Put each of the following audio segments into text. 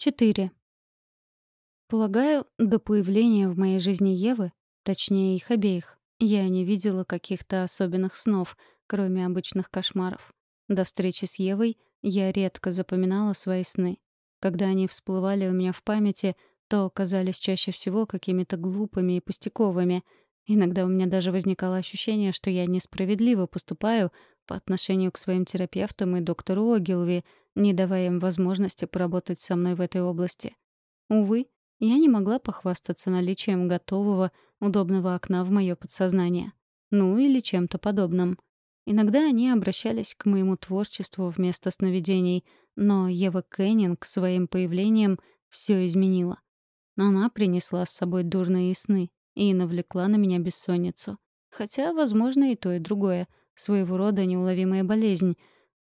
4. Полагаю, до появления в моей жизни Евы, точнее их обеих, я не видела каких-то особенных снов, кроме обычных кошмаров. До встречи с Евой я редко запоминала свои сны. Когда они всплывали у меня в памяти, то казались чаще всего какими-то глупыми и пустяковыми. Иногда у меня даже возникало ощущение, что я несправедливо поступаю по отношению к своим терапевтам и доктору Огилви, не давая им возможности поработать со мной в этой области. Увы, я не могла похвастаться наличием готового, удобного окна в мое подсознание. Ну, или чем-то подобным. Иногда они обращались к моему творчеству вместо сновидений, но Ева Кеннинг своим появлением все изменила. Она принесла с собой дурные сны и навлекла на меня бессонницу. Хотя, возможно, и то, и другое. Своего рода неуловимая болезнь,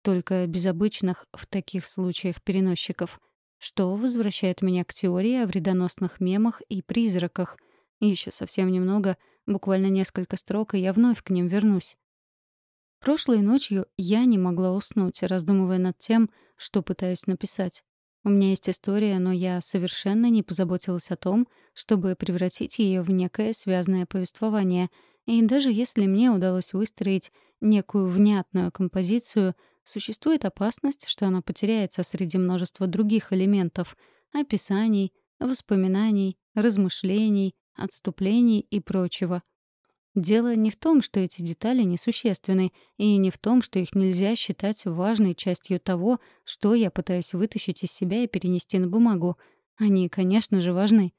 только без обычных в таких случаях переносчиков, что возвращает меня к теории о вредоносных мемах и призраках. Еще совсем немного, буквально несколько строк, и я вновь к ним вернусь. Прошлой ночью я не могла уснуть, раздумывая над тем, что пытаюсь написать. У меня есть история, но я совершенно не позаботилась о том, чтобы превратить ее в некое связанное повествование. И даже если мне удалось выстроить некую внятную композицию, существует опасность, что она потеряется среди множества других элементов — описаний, воспоминаний, размышлений, отступлений и прочего — Дело не в том, что эти детали несущественны, и не в том, что их нельзя считать важной частью того, что я пытаюсь вытащить из себя и перенести на бумагу. Они, конечно же, важны.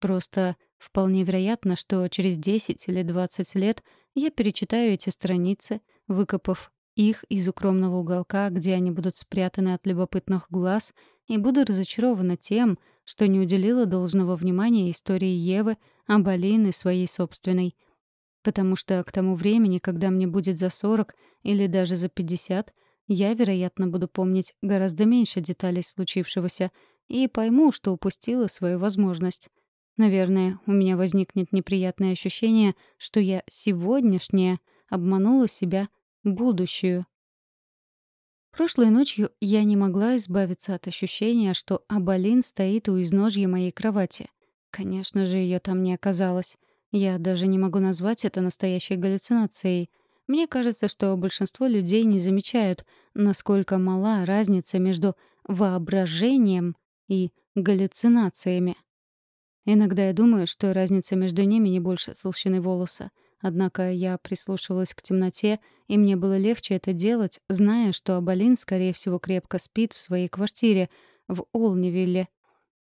Просто вполне вероятно, что через 10 или 20 лет я перечитаю эти страницы, выкопав их из укромного уголка, где они будут спрятаны от любопытных глаз, и буду разочарована тем, что не уделила должного внимания истории Евы, Абалины своей собственной — Потому что к тому времени, когда мне будет за 40 или даже за 50, я, вероятно, буду помнить гораздо меньше деталей случившегося и пойму, что упустила свою возможность. Наверное, у меня возникнет неприятное ощущение, что я сегодняшняя обманула себя будущую. Прошлой ночью я не могла избавиться от ощущения, что Абалин стоит у изножья моей кровати. Конечно же, ее там не оказалось. Я даже не могу назвать это настоящей галлюцинацией. Мне кажется, что большинство людей не замечают, насколько мала разница между воображением и галлюцинациями. Иногда я думаю, что разница между ними не больше толщины волоса. Однако я прислушивалась к темноте, и мне было легче это делать, зная, что Абалин, скорее всего, крепко спит в своей квартире в Олнивилле.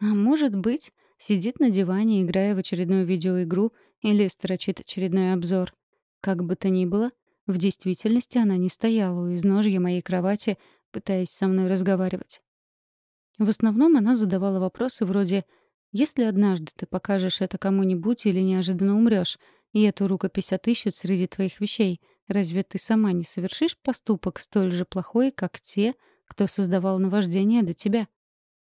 А может быть, сидит на диване, играя в очередную видеоигру — или строчит очередной обзор. Как бы то ни было, в действительности она не стояла у изножья моей кровати, пытаясь со мной разговаривать. В основном она задавала вопросы вроде «Если однажды ты покажешь это кому-нибудь или неожиданно умрёшь, и эту рукопись отыщут среди твоих вещей, разве ты сама не совершишь поступок столь же плохой, как те, кто создавал наваждение до тебя?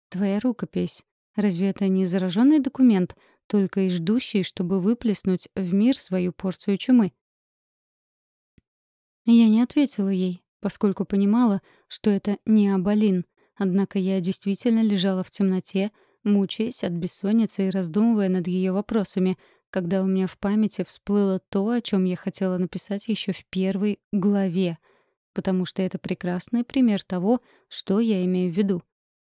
Твоя рукопись. Разве это не зараженный документ, только и ждущий, чтобы выплеснуть в мир свою порцию чумы. Я не ответила ей, поскольку понимала, что это не Абалин, однако я действительно лежала в темноте, мучаясь от бессонницы и раздумывая над ее вопросами, когда у меня в памяти всплыло то, о чем я хотела написать еще в первой главе, потому что это прекрасный пример того, что я имею в виду.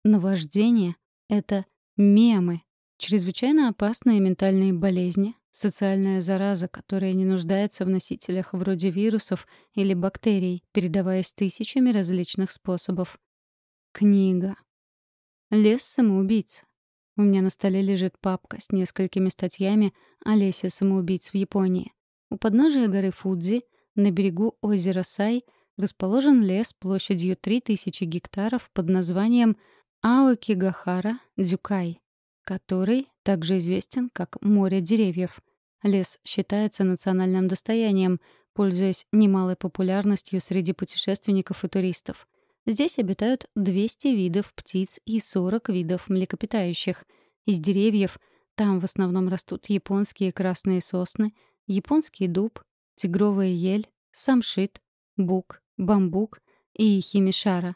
Наваждение — это мемы. Чрезвычайно опасные ментальные болезни, социальная зараза, которая не нуждается в носителях вроде вирусов или бактерий, передаваясь тысячами различных способов. Книга. Лес самоубийц. У меня на столе лежит папка с несколькими статьями о лесе самоубийц в Японии. У подножия горы Фудзи, на берегу озера Сай, расположен лес площадью 3000 гектаров под названием Аокигахара Дзюкай который также известен как «море деревьев». Лес считается национальным достоянием, пользуясь немалой популярностью среди путешественников и туристов. Здесь обитают 200 видов птиц и 40 видов млекопитающих. Из деревьев там в основном растут японские красные сосны, японский дуб, тигровая ель, самшит, бук, бамбук и химишара.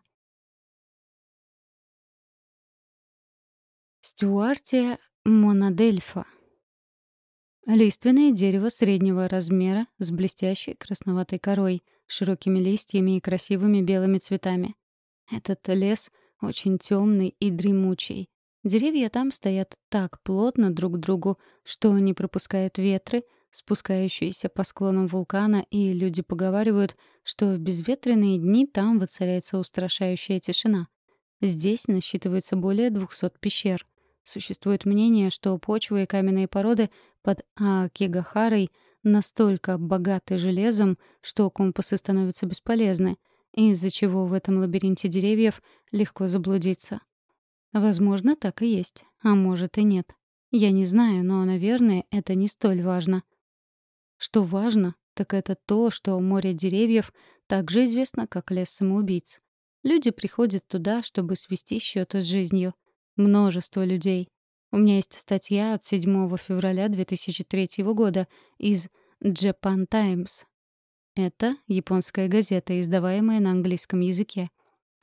Стюартия монадельфа. Лиственное дерево среднего размера с блестящей красноватой корой, широкими листьями и красивыми белыми цветами. Этот лес очень темный и дремучий. Деревья там стоят так плотно друг к другу, что не пропускают ветры, спускающиеся по склонам вулкана, и люди поговаривают, что в безветренные дни там воцаряется устрашающая тишина. Здесь насчитывается более 200 пещер. Существует мнение, что почвы и каменные породы под Аакигахарой настолько богаты железом, что компасы становятся бесполезны, из-за чего в этом лабиринте деревьев легко заблудиться. Возможно, так и есть, а может и нет. Я не знаю, но, наверное, это не столь важно. Что важно, так это то, что море деревьев также известно как лес самоубийц. Люди приходят туда, чтобы свести счеты с жизнью — Множество людей. У меня есть статья от 7 февраля 2003 года из Japan Times. Это японская газета, издаваемая на английском языке.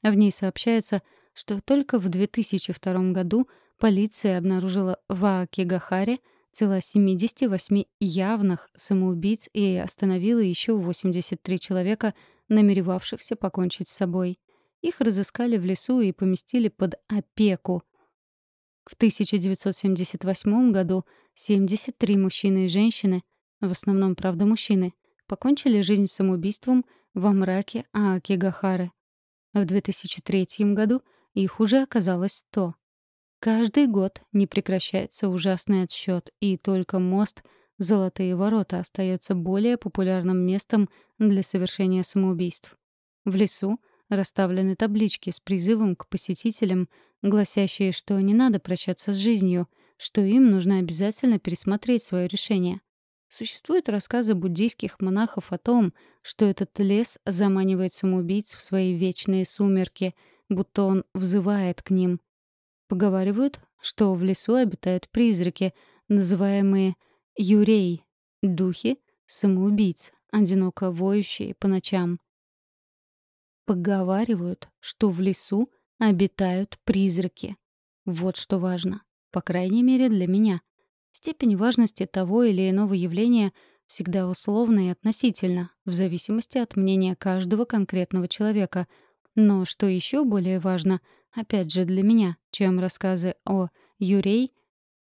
В ней сообщается, что только в 2002 году полиция обнаружила в Аакигахаре тела 78 явных самоубийц и остановила еще 83 человека, намеревавшихся покончить с собой. Их разыскали в лесу и поместили под опеку, в 1978 году 73 мужчины и женщины, в основном, правда, мужчины, покончили жизнь самоубийством во мраке Аакигахары. В 2003 году их уже оказалось 100. Каждый год не прекращается ужасный отсчет, и только мост «Золотые ворота» остается более популярным местом для совершения самоубийств. В лесу расставлены таблички с призывом к посетителям гласящие, что не надо прощаться с жизнью, что им нужно обязательно пересмотреть свое решение. Существуют рассказы буддийских монахов о том, что этот лес заманивает самоубийц в свои вечные сумерки, будто он взывает к ним. Поговаривают, что в лесу обитают призраки, называемые юрей, духи самоубийц, одиноко воющие по ночам. Поговаривают, что в лесу обитают призраки. Вот что важно, по крайней мере для меня. Степень важности того или иного явления всегда условна и относительна, в зависимости от мнения каждого конкретного человека. Но что еще более важно, опять же для меня, чем рассказы о Юрей,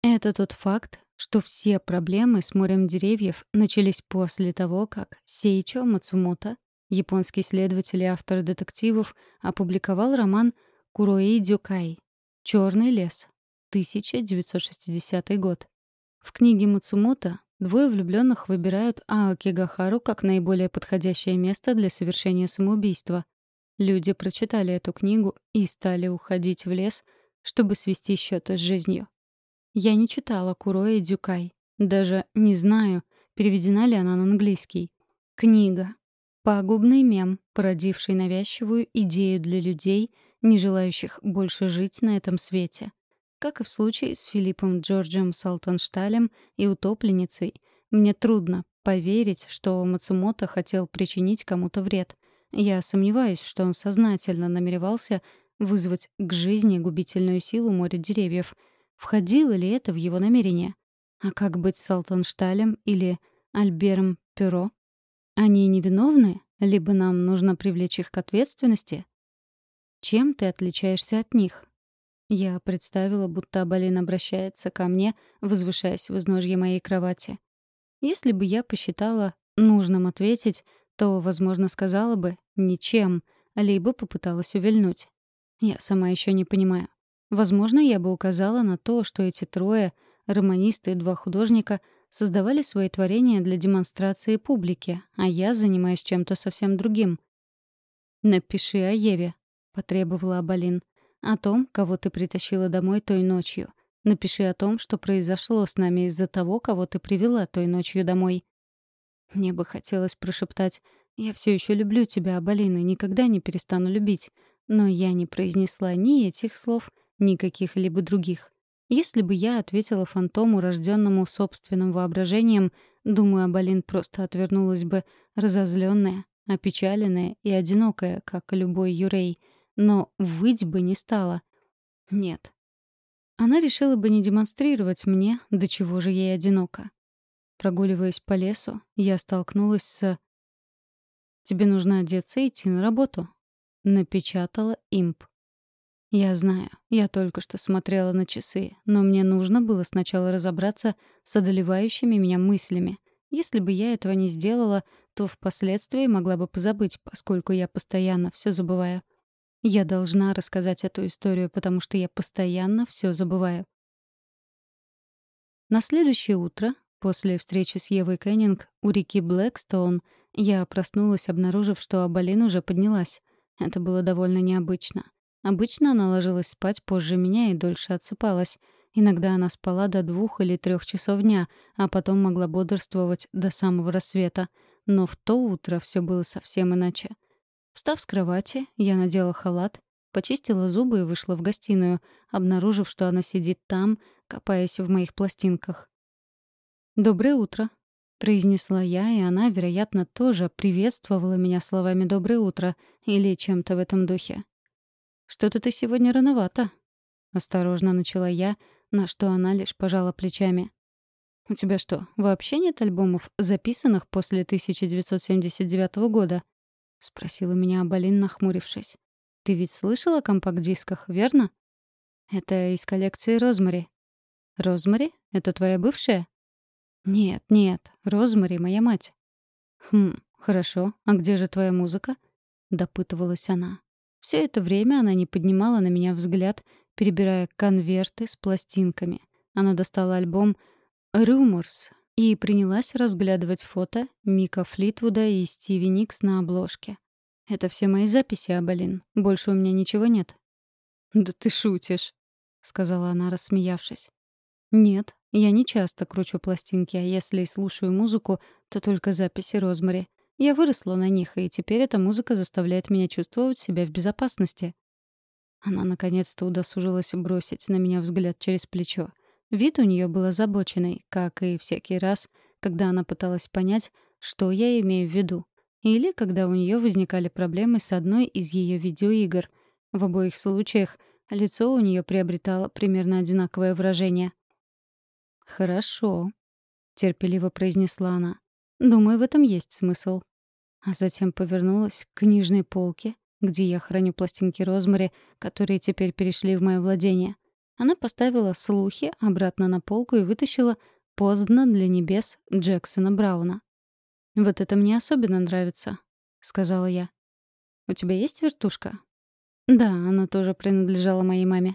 это тот факт, что все проблемы с морем деревьев начались после того, как Сейчо Мацумото, японский следователь и автор детективов, опубликовал роман Курои Дюкай. Черный лес. 1960 год. В книге Мацумото двое влюбленных выбирают Аокигахару как наиболее подходящее место для совершения самоубийства. Люди прочитали эту книгу и стали уходить в лес, чтобы свести счеты с жизнью. Я не читала Курои Дюкай. Даже не знаю, переведена ли она на английский. Книга. Пагубный мем, породивший навязчивую идею для людей — не желающих больше жить на этом свете. Как и в случае с Филиппом Джорджем Салтоншталем и утопленницей, мне трудно поверить, что Мацумото хотел причинить кому-то вред. Я сомневаюсь, что он сознательно намеревался вызвать к жизни губительную силу моря деревьев. Входило ли это в его намерение? А как быть с Салтоншталем или Альбером Перо? Они невиновны, либо нам нужно привлечь их к ответственности? Чем ты отличаешься от них?» Я представила, будто Абалин обращается ко мне, возвышаясь в изножье моей кровати. Если бы я посчитала нужным ответить, то, возможно, сказала бы «ничем», либо попыталась увильнуть. Я сама еще не понимаю. Возможно, я бы указала на то, что эти трое, романисты и два художника, создавали свои творения для демонстрации публике, а я занимаюсь чем-то совсем другим. «Напиши о Еве», — потребовала Абалин. «О том, кого ты притащила домой той ночью. Напиши о том, что произошло с нами из-за того, кого ты привела той ночью домой». Мне бы хотелось прошептать «Я все еще люблю тебя, Абалин, и никогда не перестану любить». Но я не произнесла ни этих слов, ни каких-либо других. Если бы я ответила фантому, рожденному собственным воображением, думаю, Абалин просто отвернулась бы, разозленная, опечаленная и одинокая, как любой Юрей — но выть бы не стала. Нет. она решила бы не демонстрировать мне, до чего же ей одиноко. Прогуливаясь по лесу, я столкнулась с... «Тебе нужно одеться и идти на работу», — напечатала имп. Я знаю, я только что смотрела на часы, но мне нужно было сначала разобраться с одолевающими меня мыслями. Если бы я этого не сделала, то впоследствии могла бы позабыть, поскольку я постоянно все забываю. Я должна рассказать эту историю, потому что я постоянно все забываю. На следующее утро, после встречи с Евой Кеннинг у реки Блэкстоун, я проснулась, обнаружив, что Абалин уже поднялась. Это было довольно необычно. Обычно она ложилась спать позже меня и дольше отсыпалась. Иногда она спала до двух или трех часов дня, а потом могла бодрствовать до самого рассвета. Но в то утро все было совсем иначе. Встав с кровати, я надела халат, почистила зубы и вышла в гостиную, обнаружив, что она сидит там, копаясь в моих пластинках. «Доброе утро», — произнесла я, и она, вероятно, тоже приветствовала меня словами «доброе утро» или чем-то в этом духе. «Что-то ты сегодня рановато», — осторожно начала я, на что она лишь пожала плечами. «У тебя что, вообще нет альбомов, записанных после 1979 года?» — спросила меня Абалин, нахмурившись. «Ты ведь слышала о компакт-дисках, верно?» «Это из коллекции Розмари». «Розмари? Это твоя бывшая?» «Нет, нет, Розмари — моя мать». «Хм, хорошо. А где же твоя музыка?» — допытывалась она. Все это время она не поднимала на меня взгляд, перебирая конверты с пластинками. Она достала альбом «Rumors» и принялась разглядывать фото Мика Флитвуда и Стиви Никс на обложке. «Это все мои записи, Абалин. Больше у меня ничего нет». «Да ты шутишь», — сказала она, рассмеявшись. «Нет, я не часто кручу пластинки, а если и слушаю музыку, то только записи Розмари. Я выросла на них, и теперь эта музыка заставляет меня чувствовать себя в безопасности». Она наконец-то удосужилась бросить на меня взгляд через плечо. Вид у нее был озабоченный, как и всякий раз, когда она пыталась понять, что я имею в виду. Или когда у нее возникали проблемы с одной из ее видеоигр. В обоих случаях лицо у нее приобретало примерно одинаковое выражение. «Хорошо», — терпеливо произнесла она. «Думаю, в этом есть смысл». А затем повернулась к книжной полке, где я храню пластинки Розмари, которые теперь перешли в мое владение. Она поставила слухи обратно на полку и вытащила «Поздно для небес» Джексона Брауна. «Вот это мне особенно нравится», — сказала я. «У тебя есть вертушка?» «Да, она тоже принадлежала моей маме».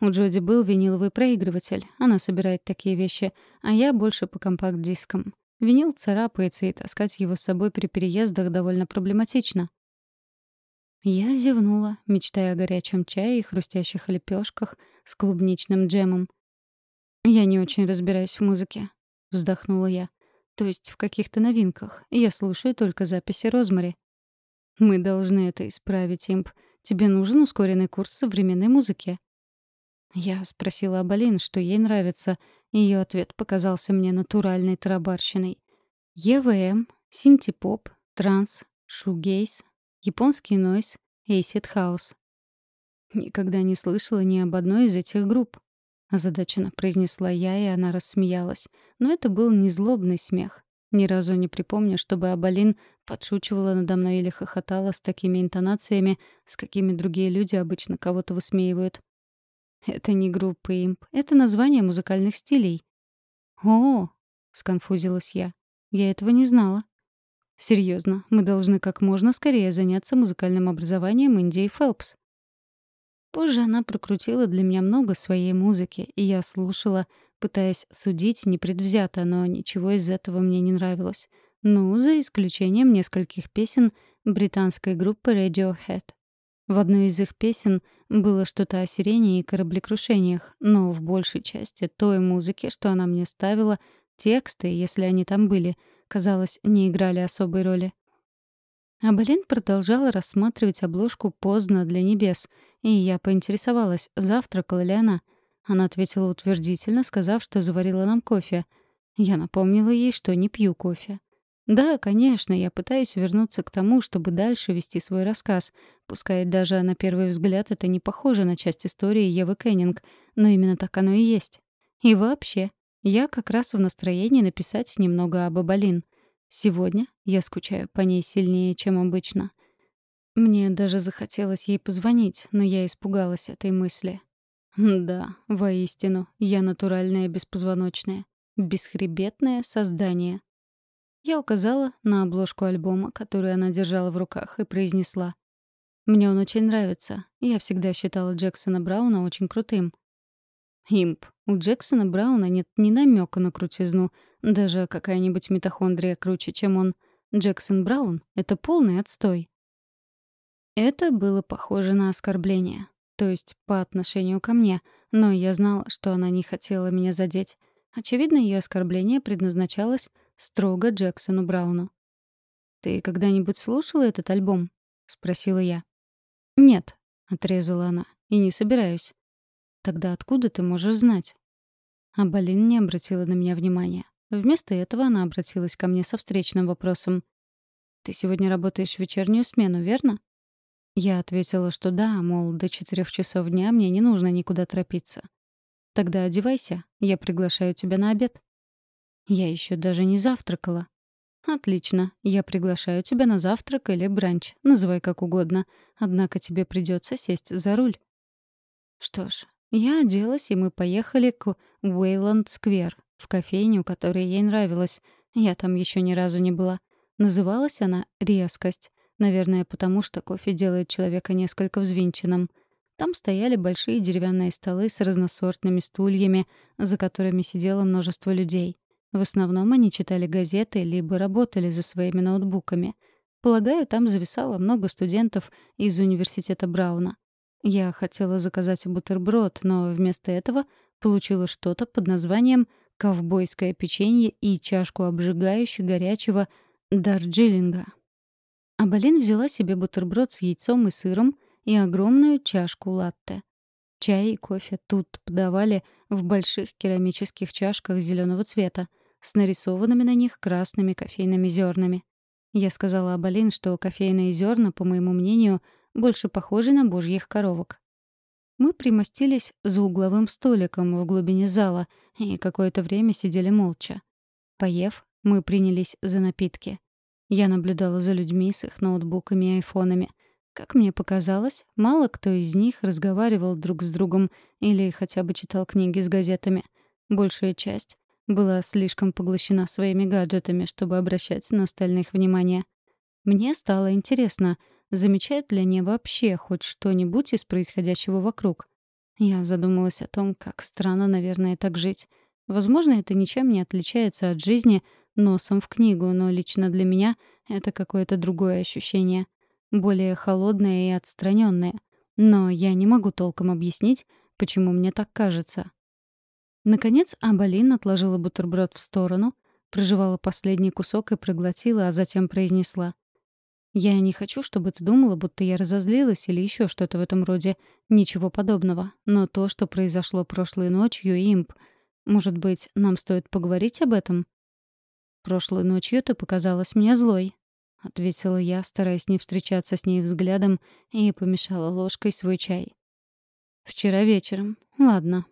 У Джоди был виниловый проигрыватель. Она собирает такие вещи, а я больше по компакт-дискам. Винил царапается, и таскать его с собой при переездах довольно проблематично. Я зевнула, мечтая о горячем чае и хрустящих лепешках с клубничным джемом. «Я не очень разбираюсь в музыке», — вздохнула я. «То есть в каких-то новинках. Я слушаю только записи Розмари». «Мы должны это исправить, Имп. Тебе нужен ускоренный курс современной музыки». Я спросила Абалин, что ей нравится. Ее ответ показался мне натуральной тарабарщиной. EBM, синтепоп, транс, шугейз, японский нойз, эйсид хаус. Никогда не слышала ни об одной из этих групп. Озадаченно произнесла я, и она рассмеялась. Но это был не злобный смех. Ни разу не припомню, чтобы Абалин подшучивала надо мной или хохотала с такими интонациями, с какими другие люди обычно кого-то высмеивают. Это не группа Имп, это название музыкальных стилей. О, сконфузилась я. Я этого не знала. Серьезно, мы должны как можно скорее заняться музыкальным образованием Индии Фелпс. Позже она прокрутила для меня много своей музыки, и я слушала, пытаясь судить непредвзято, но ничего из этого мне не нравилось. Ну, за исключением нескольких песен британской группы Radiohead. В одной из их песен было что-то о сирене и кораблекрушениях, но в большей части той музыки, что она мне ставила, тексты, если они там были — казалось, не играли особой роли. Абалин продолжала рассматривать обложку поздно для небес, и я поинтересовалась, завтракала ли она. Она ответила утвердительно, сказав, что заварила нам кофе. Я напомнила ей, что не пью кофе. Да, конечно, я пытаюсь вернуться к тому, чтобы дальше вести свой рассказ, Пускай даже на первый взгляд это не похоже на часть истории Евы Кеннинг, но именно так оно и есть. И вообще, я как раз в настроении написать немного об Абалин. Сегодня я скучаю по ней сильнее, чем обычно. Мне даже захотелось ей позвонить, но я испугалась этой мысли. Да, воистину, я натуральная беспозвоночная, бесхребетное создание. Я указала на обложку альбома, который она держала в руках, и произнесла. «Мне он очень нравится. Я всегда считала Джексона Брауна очень крутым». «Имп, у Джексона Брауна нет ни намека на крутизну. Даже какая-нибудь митохондрия круче, чем он. Джексон Браун — это полный отстой». Это было похоже на оскорбление. То есть по отношению ко мне, но я знала, что она не хотела меня задеть. Очевидно, ее оскорбление предназначалось строго Джексону Брауну. «Ты когда-нибудь слушала этот альбом?» — спросила я. «Нет», — отрезала она, — «и не собираюсь». «Тогда откуда ты можешь знать?» А Балин не обратила на меня внимания. Вместо этого она обратилась ко мне со встречным вопросом. «Ты сегодня работаешь в вечернюю смену, верно?» Я ответила, что да, мол, до четырех часов дня мне не нужно никуда торопиться. «Тогда одевайся, я приглашаю тебя на обед». Я еще даже не завтракала. Отлично. Я приглашаю тебя на завтрак или бранч, называй как угодно. Однако тебе придется сесть за руль. Что ж, я оделась, и мы поехали к Уэйланд-сквер, в кофейню, которая ей нравилась. Я там еще ни разу не была. Называлась она «Резкость». Наверное, потому что кофе делает человека несколько взвинченным. Там стояли большие деревянные столы с разносортными стульями, за которыми сидело множество людей. В основном они читали газеты либо работали за своими ноутбуками. Полагаю, там зависало много студентов из университета Брауна. Я хотела заказать бутерброд, но вместо этого получила что-то под названием «ковбойское печенье» и чашку обжигающего горячего дарджилинга. Абалин взяла себе бутерброд с яйцом и сыром и огромную чашку латте. Чай и кофе тут подавали в больших керамических чашках зеленого цвета — с нарисованными на них красными кофейными зернами. Я сказала Абалин, что кофейные зерна, по моему мнению, больше похожи на божьих коровок. Мы примостились за угловым столиком в глубине зала и какое-то время сидели молча. Поев, мы принялись за напитки. Я наблюдала за людьми с их ноутбуками и айфонами. Как мне показалось, мало кто из них разговаривал друг с другом или хотя бы читал книги с газетами. Большая часть была слишком поглощена своими гаджетами, чтобы обращать на остальных внимание. Мне стало интересно, замечают ли они вообще хоть что-нибудь из происходящего вокруг. Я задумалась о том, как странно, наверное, так жить. Возможно, это ничем не отличается от жизни носом в книгу, но лично для меня это какое-то другое ощущение. Более холодное и отстраненное. Но я не могу толком объяснить, почему мне так кажется. Наконец Абалин отложила бутерброд в сторону, прожевала последний кусок и проглотила, а затем произнесла. «Я не хочу, чтобы ты думала, будто я разозлилась или еще что-то в этом роде. Ничего подобного. Но то, что произошло прошлой ночью, имп. Может быть, нам стоит поговорить об этом?» «Прошлой ночью ты показалась мне злой», — ответила я, стараясь не встречаться с ней взглядом, и помешала ложкой свой чай. «Вчера вечером. Ладно,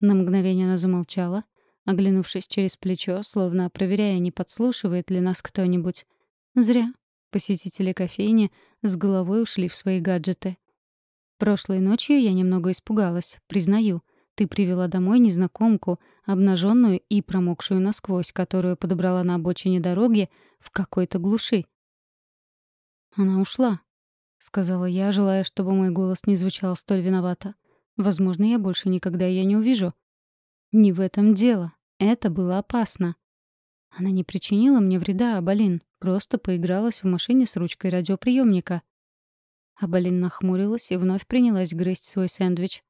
на мгновение она замолчала, оглянувшись через плечо, словно проверяя, не подслушивает ли нас кто-нибудь. Зря. Посетители кофейни с головой ушли в свои гаджеты. Прошлой ночью я немного испугалась, признаю. Ты привела домой незнакомку, обнаженную и промокшую насквозь, которую подобрала на обочине дороги в какой-то глуши. Она ушла, — сказала я, желая, чтобы мой голос не звучал столь виновато. Возможно, я больше никогда ее не увижу. Не в этом дело. Это было опасно. Она не причинила мне вреда, Абалин. Просто поигралась в машине с ручкой радиоприемника. Абалин нахмурилась и вновь принялась грызть свой сэндвич.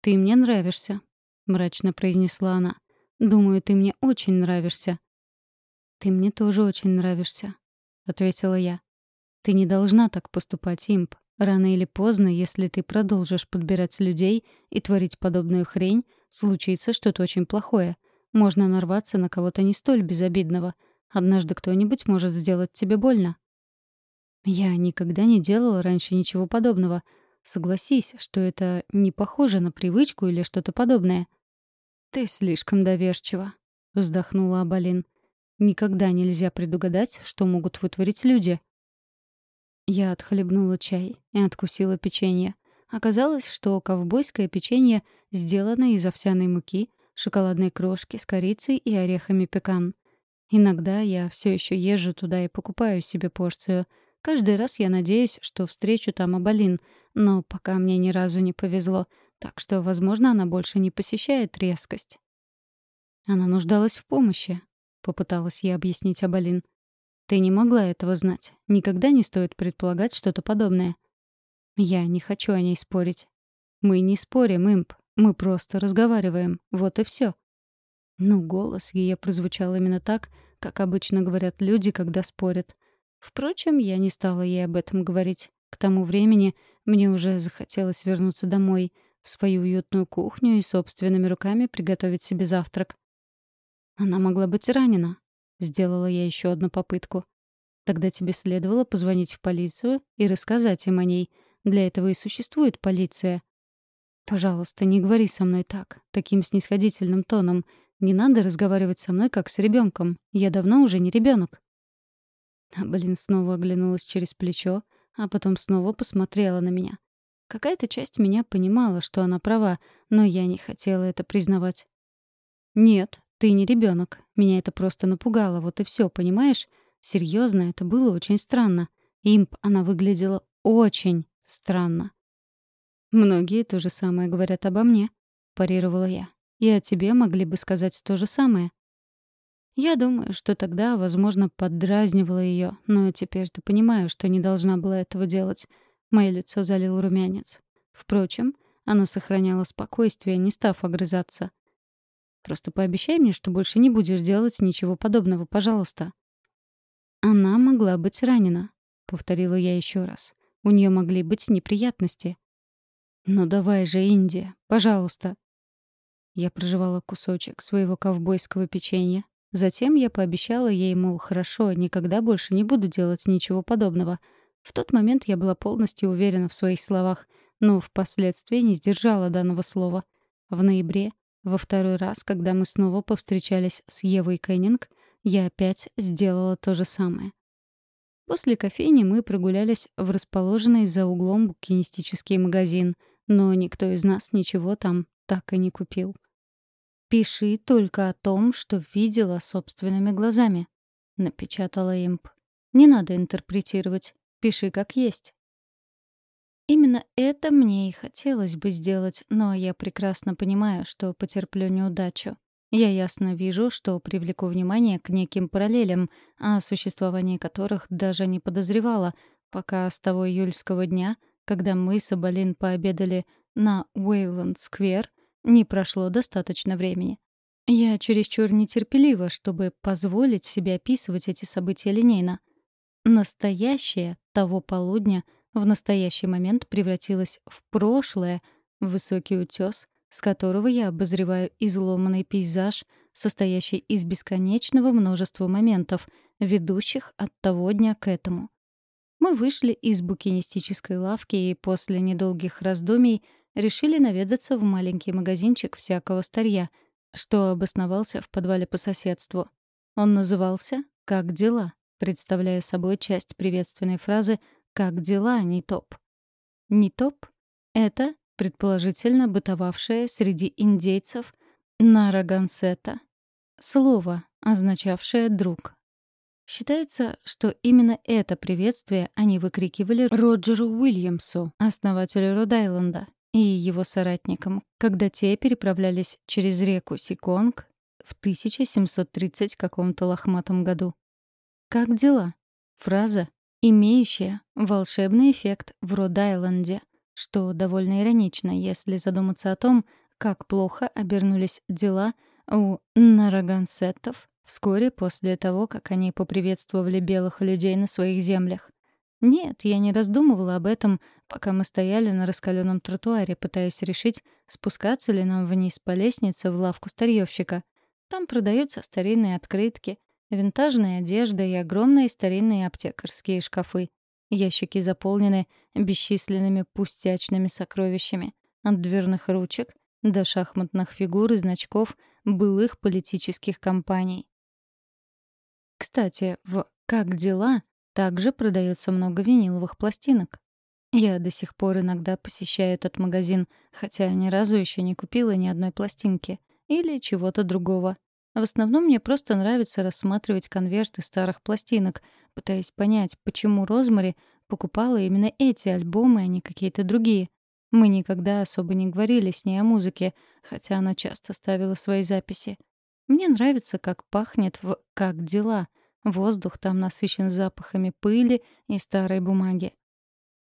«Ты мне нравишься», — мрачно произнесла она. «Думаю, ты мне очень нравишься». «Ты мне тоже очень нравишься», — ответила я. «Ты не должна так поступать, Имп. Рано или поздно, если ты продолжишь подбирать людей и творить подобную хрень, случится что-то очень плохое. Можно нарваться на кого-то не столь безобидного. Однажды кто-нибудь может сделать тебе больно. Я никогда не делала раньше ничего подобного. Согласись, что это не похоже на привычку или что-то подобное. Ты слишком доверчива, вздохнула Абалин. Никогда нельзя предугадать, что могут вытворить люди. Я отхлебнула чай и откусила печенье. Оказалось, что ковбойское печенье сделано из овсяной муки, шоколадной крошки с корицей и орехами пекан. Иногда я все еще езжу туда и покупаю себе порцию. Каждый раз я надеюсь, что встречу там Абалин, но пока мне ни разу не повезло, так что, возможно, она больше не посещает резкость. Она нуждалась в помощи, — попыталась я объяснить Абалин. Ты не могла этого знать. Никогда не стоит предполагать что-то подобное. Я не хочу о ней спорить. Мы не спорим, имп. Мы просто разговариваем. Вот и все. Но голос ее прозвучал именно так, как обычно говорят люди, когда спорят. Впрочем, я не стала ей об этом говорить. К тому времени мне уже захотелось вернуться домой, в свою уютную кухню и собственными руками приготовить себе завтрак. Она могла быть ранена. Сделала я еще одну попытку. Тогда тебе следовало позвонить в полицию и рассказать им о ней. Для этого и существует полиция. Пожалуйста, не говори со мной так, таким снисходительным тоном. Не надо разговаривать со мной, как с ребенком. Я давно уже не ребенок. А, блин, снова оглянулась через плечо, а потом снова посмотрела на меня. Какая-то часть меня понимала, что она права, но я не хотела это признавать. «Нет, ты не ребенок. Меня это просто напугало, вот и все, понимаешь? Серьезно, это было очень странно. Имп, она выглядела очень странно. Многие то же самое говорят обо мне, парировала я. И о тебе могли бы сказать то же самое. Я думаю, что тогда, возможно, поддразнивала ее, но теперь-то понимаю, что не должна была этого делать. Мое лицо залил румянец. Впрочем, она сохраняла спокойствие, не став огрызаться. «Просто пообещай мне, что больше не будешь делать ничего подобного, пожалуйста». «Она могла быть ранена», — повторила я еще раз. «У нее могли быть неприятности». «Ну давай же, Индия, пожалуйста». Я прожевала кусочек своего ковбойского печенья. Затем я пообещала ей, мол, хорошо, никогда больше не буду делать ничего подобного. В тот момент я была полностью уверена в своих словах, но впоследствии не сдержала данного слова. В ноябре, во второй раз, когда мы снова повстречались с Евой Кеннинг, я опять сделала то же самое. После кофейни мы прогулялись в расположенный за углом букинистический магазин, но никто из нас ничего там так и не купил. «Пиши только о том, что видела собственными глазами», — напечатала имп. «Не надо интерпретировать. Пиши как есть». Именно это мне и хотелось бы сделать, но я прекрасно понимаю, что потерплю неудачу. Я ясно вижу, что привлеку внимание к неким параллелям, о существовании которых даже не подозревала, пока с того июльского дня, когда мы с Абалин пообедали на Уэйланд-сквер, не прошло достаточно времени. Я чересчур нетерпелива, чтобы позволить себе описывать эти события линейно. Настоящее того полудня в настоящий момент превратилось в прошлое, в высокий утес, с которого я обозреваю изломанный пейзаж, состоящий из бесконечного множества моментов, ведущих от того дня к этому. Мы вышли из букинистической лавки и после недолгих раздумий решили наведаться в маленький магазинчик всякого старья, что обосновался в подвале по соседству. Он назывался «Как дела?», представляя собой часть приветственной фразы «Как дела, не топ?». Не топ — это предположительно бытовавшее среди индейцев Нарагансета. Слово, означавшее «друг». Считается, что именно это приветствие они выкрикивали Роджеру Уильямсу, основателю Род-Айленда, и его соратникам, когда те переправлялись через реку Сиконг в 1730 каком-то лохматом году. «Как дела?» Фраза, имеющая волшебный эффект в Род-Айленде — что довольно иронично, если задуматься о том, как плохо обернулись дела у нарагансеттов вскоре после того, как они поприветствовали белых людей на своих землях. Нет, я не раздумывала об этом, пока мы стояли на раскаленном тротуаре, пытаясь решить, спускаться ли нам вниз по лестнице в лавку старьевщика. Там продаются старинные открытки, винтажная одежда и огромные старинные аптекарские шкафы. Ящики заполнены бесчисленными пустячными сокровищами. От дверных ручек до шахматных фигур и значков былых политических кампаний. Кстати, в «Как дела?» Также продается много виниловых пластинок. Я до сих пор иногда посещаю этот магазин, хотя ни разу еще не купила ни одной пластинки. Или чего-то другого. В основном мне просто нравится рассматривать конверты старых пластинок, пытаясь понять, почему Розмари покупала именно эти альбомы, а не какие-то другие. Мы никогда особо не говорили с ней о музыке, хотя она часто ставила свои записи. Мне нравится, как пахнет в «Как дела?». Воздух там насыщен запахами пыли и старой бумаги.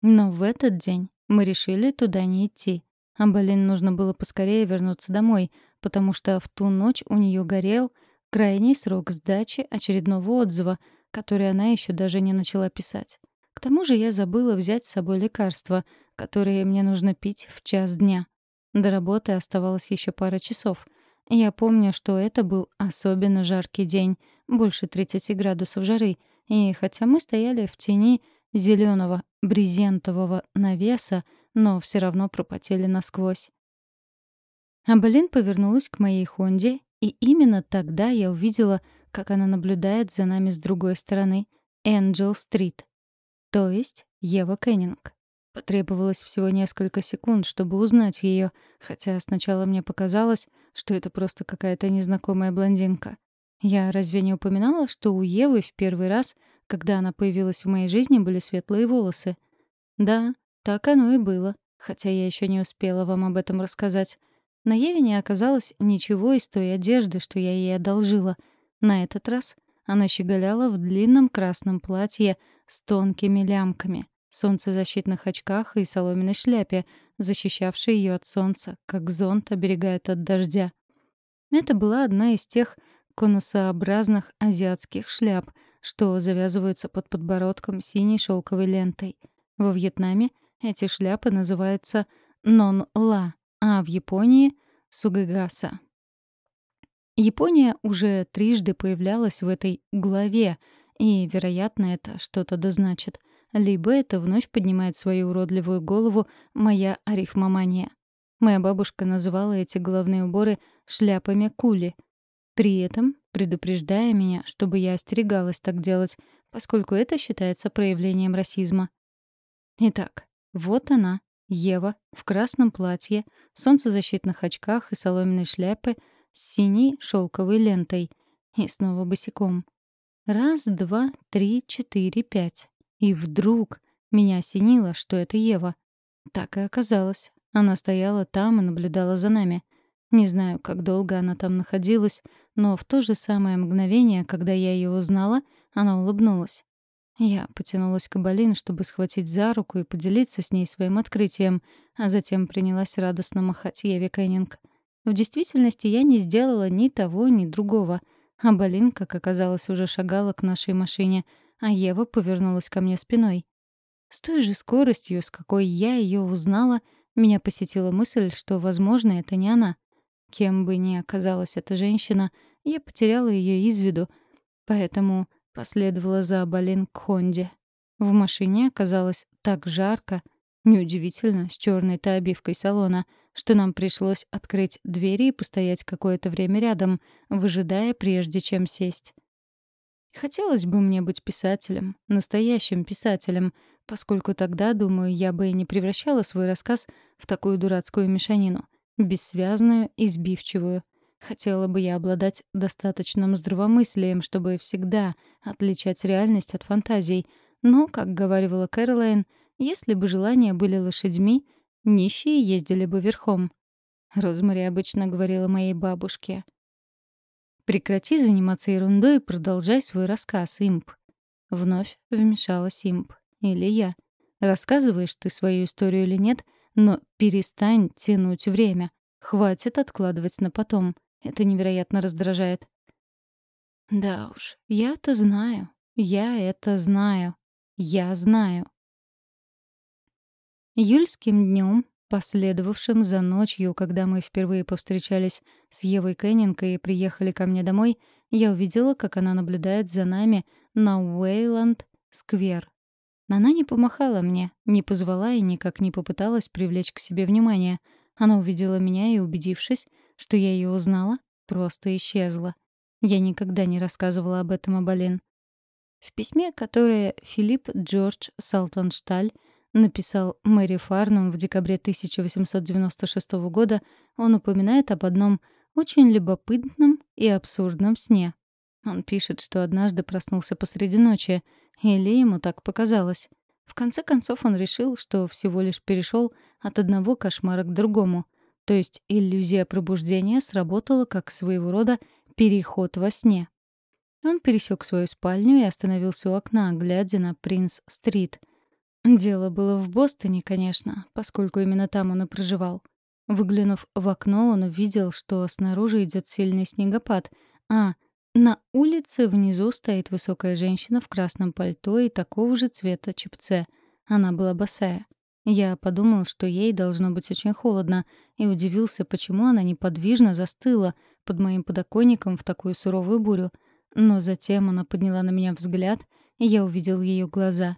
Но в этот день мы решили туда не идти. А Болин нужно было поскорее вернуться домой, потому что в ту ночь у нее горел крайний срок сдачи очередного отзыва, который она еще даже не начала писать. К тому же я забыла взять с собой лекарства, которые мне нужно пить в час дня. До работы оставалось еще пара часов. Я помню, что это был особенно жаркий день, больше 30 градусов жары, и хотя мы стояли в тени зеленого брезентового навеса, но все равно пропотели насквозь. Абелин повернулась к моей Хонде, и именно тогда я увидела, как она наблюдает за нами с другой стороны, Энджел-стрит, то есть Ева Кеннинг. Потребовалось всего несколько секунд, чтобы узнать ее, хотя сначала мне показалось, что это просто какая-то незнакомая блондинка. Я разве не упоминала, что у Евы в первый раз — когда она появилась в моей жизни, были светлые волосы. Да, так оно и было, хотя я еще не успела вам об этом рассказать. На Еве не оказалось ничего из той одежды, что я ей одолжила. На этот раз она щеголяла в длинном красном платье с тонкими лямками, солнцезащитных очках и соломенной шляпе, защищавшей ее от солнца, как зонт оберегает от дождя. Это была одна из тех конусообразных азиатских шляп — что завязываются под подбородком синей шелковой лентой. Во Вьетнаме эти шляпы называются нон-ла, а в Японии — сугагаса. Япония уже трижды появлялась в этой главе, и, вероятно, это что-то дозначит. Либо это вновь поднимает свою уродливую голову моя арифмомания. Моя бабушка называла эти головные уборы шляпами кули. При этом предупреждая меня, чтобы я остерегалась так делать, поскольку это считается проявлением расизма. Итак, вот она, Ева, в красном платье, солнцезащитных очках и соломенной шляпе с синей шелковой лентой. И снова босиком. Раз, два, три, четыре, пять. И вдруг меня осенило, что это Ева. Так и оказалось. Она стояла там и наблюдала за нами. Не знаю, как долго она там находилась, но в то же самое мгновение, когда я ее узнала, она улыбнулась. Я потянулась к Абалин, чтобы схватить за руку и поделиться с ней своим открытием, а затем принялась радостно махать Еве Кеннинг. В действительности я не сделала ни того, ни другого. Абалин, как оказалось, уже шагала к нашей машине, а Ева повернулась ко мне спиной. С той же скоростью, с какой я ее узнала, меня посетила мысль, что, возможно, это не она. Кем бы ни оказалась эта женщина, я потеряла ее из виду, поэтому последовала за Абалин к Хонде. В машине оказалось так жарко, неудивительно, с черной-то обивкой салона, что нам пришлось открыть двери и постоять какое-то время рядом, выжидая, прежде чем сесть. Хотелось бы мне быть писателем, настоящим писателем, поскольку тогда, думаю, я бы и не превращала свой рассказ в такую дурацкую мешанину бессвязную и сбивчивую. Хотела бы я обладать достаточным здравомыслием, чтобы всегда отличать реальность от фантазий. Но, как говорила Кэролайн, если бы желания были лошадьми, нищие ездили бы верхом. Розмари обычно говорила моей бабушке. «Прекрати заниматься ерундой и продолжай свой рассказ, имп». Вновь вмешалась имп. Или я. Рассказываешь ты свою историю или нет — но перестань тянуть время. Хватит откладывать на потом. Это невероятно раздражает. Да уж, я-то знаю. Я это знаю. Я знаю. Юльским днем, последовавшим за ночью, когда мы впервые повстречались с Евой Кеннинкой и приехали ко мне домой, я увидела, как она наблюдает за нами на Уэйланд-сквер. Она не помахала мне, не позвала и никак не попыталась привлечь к себе внимание. Она увидела меня и, убедившись, что я ее узнала, просто исчезла. Я никогда не рассказывала об этом Абалин. В письме, которое Филипп Джордж Салтоншталь написал Мэри Фарнум в декабре 1896 года, он упоминает об одном очень любопытном и абсурдном сне. Он пишет, что однажды проснулся посреди ночи, или ему так показалось. В конце концов он решил, что всего лишь перешел от одного кошмара к другому. То есть иллюзия пробуждения сработала как своего рода переход во сне. Он пересек свою спальню и остановился у окна, глядя на Принц-стрит. Дело было в Бостоне, конечно, поскольку именно там он и проживал. Выглянув в окно, он увидел, что снаружи идет сильный снегопад, а на улице внизу стоит высокая женщина в красном пальто и такого же цвета чепце. Она была босая. Я подумал, что ей должно быть очень холодно, и удивился, почему она неподвижно застыла под моим подоконником в такую суровую бурю. Но затем она подняла на меня взгляд, и я увидел ее глаза.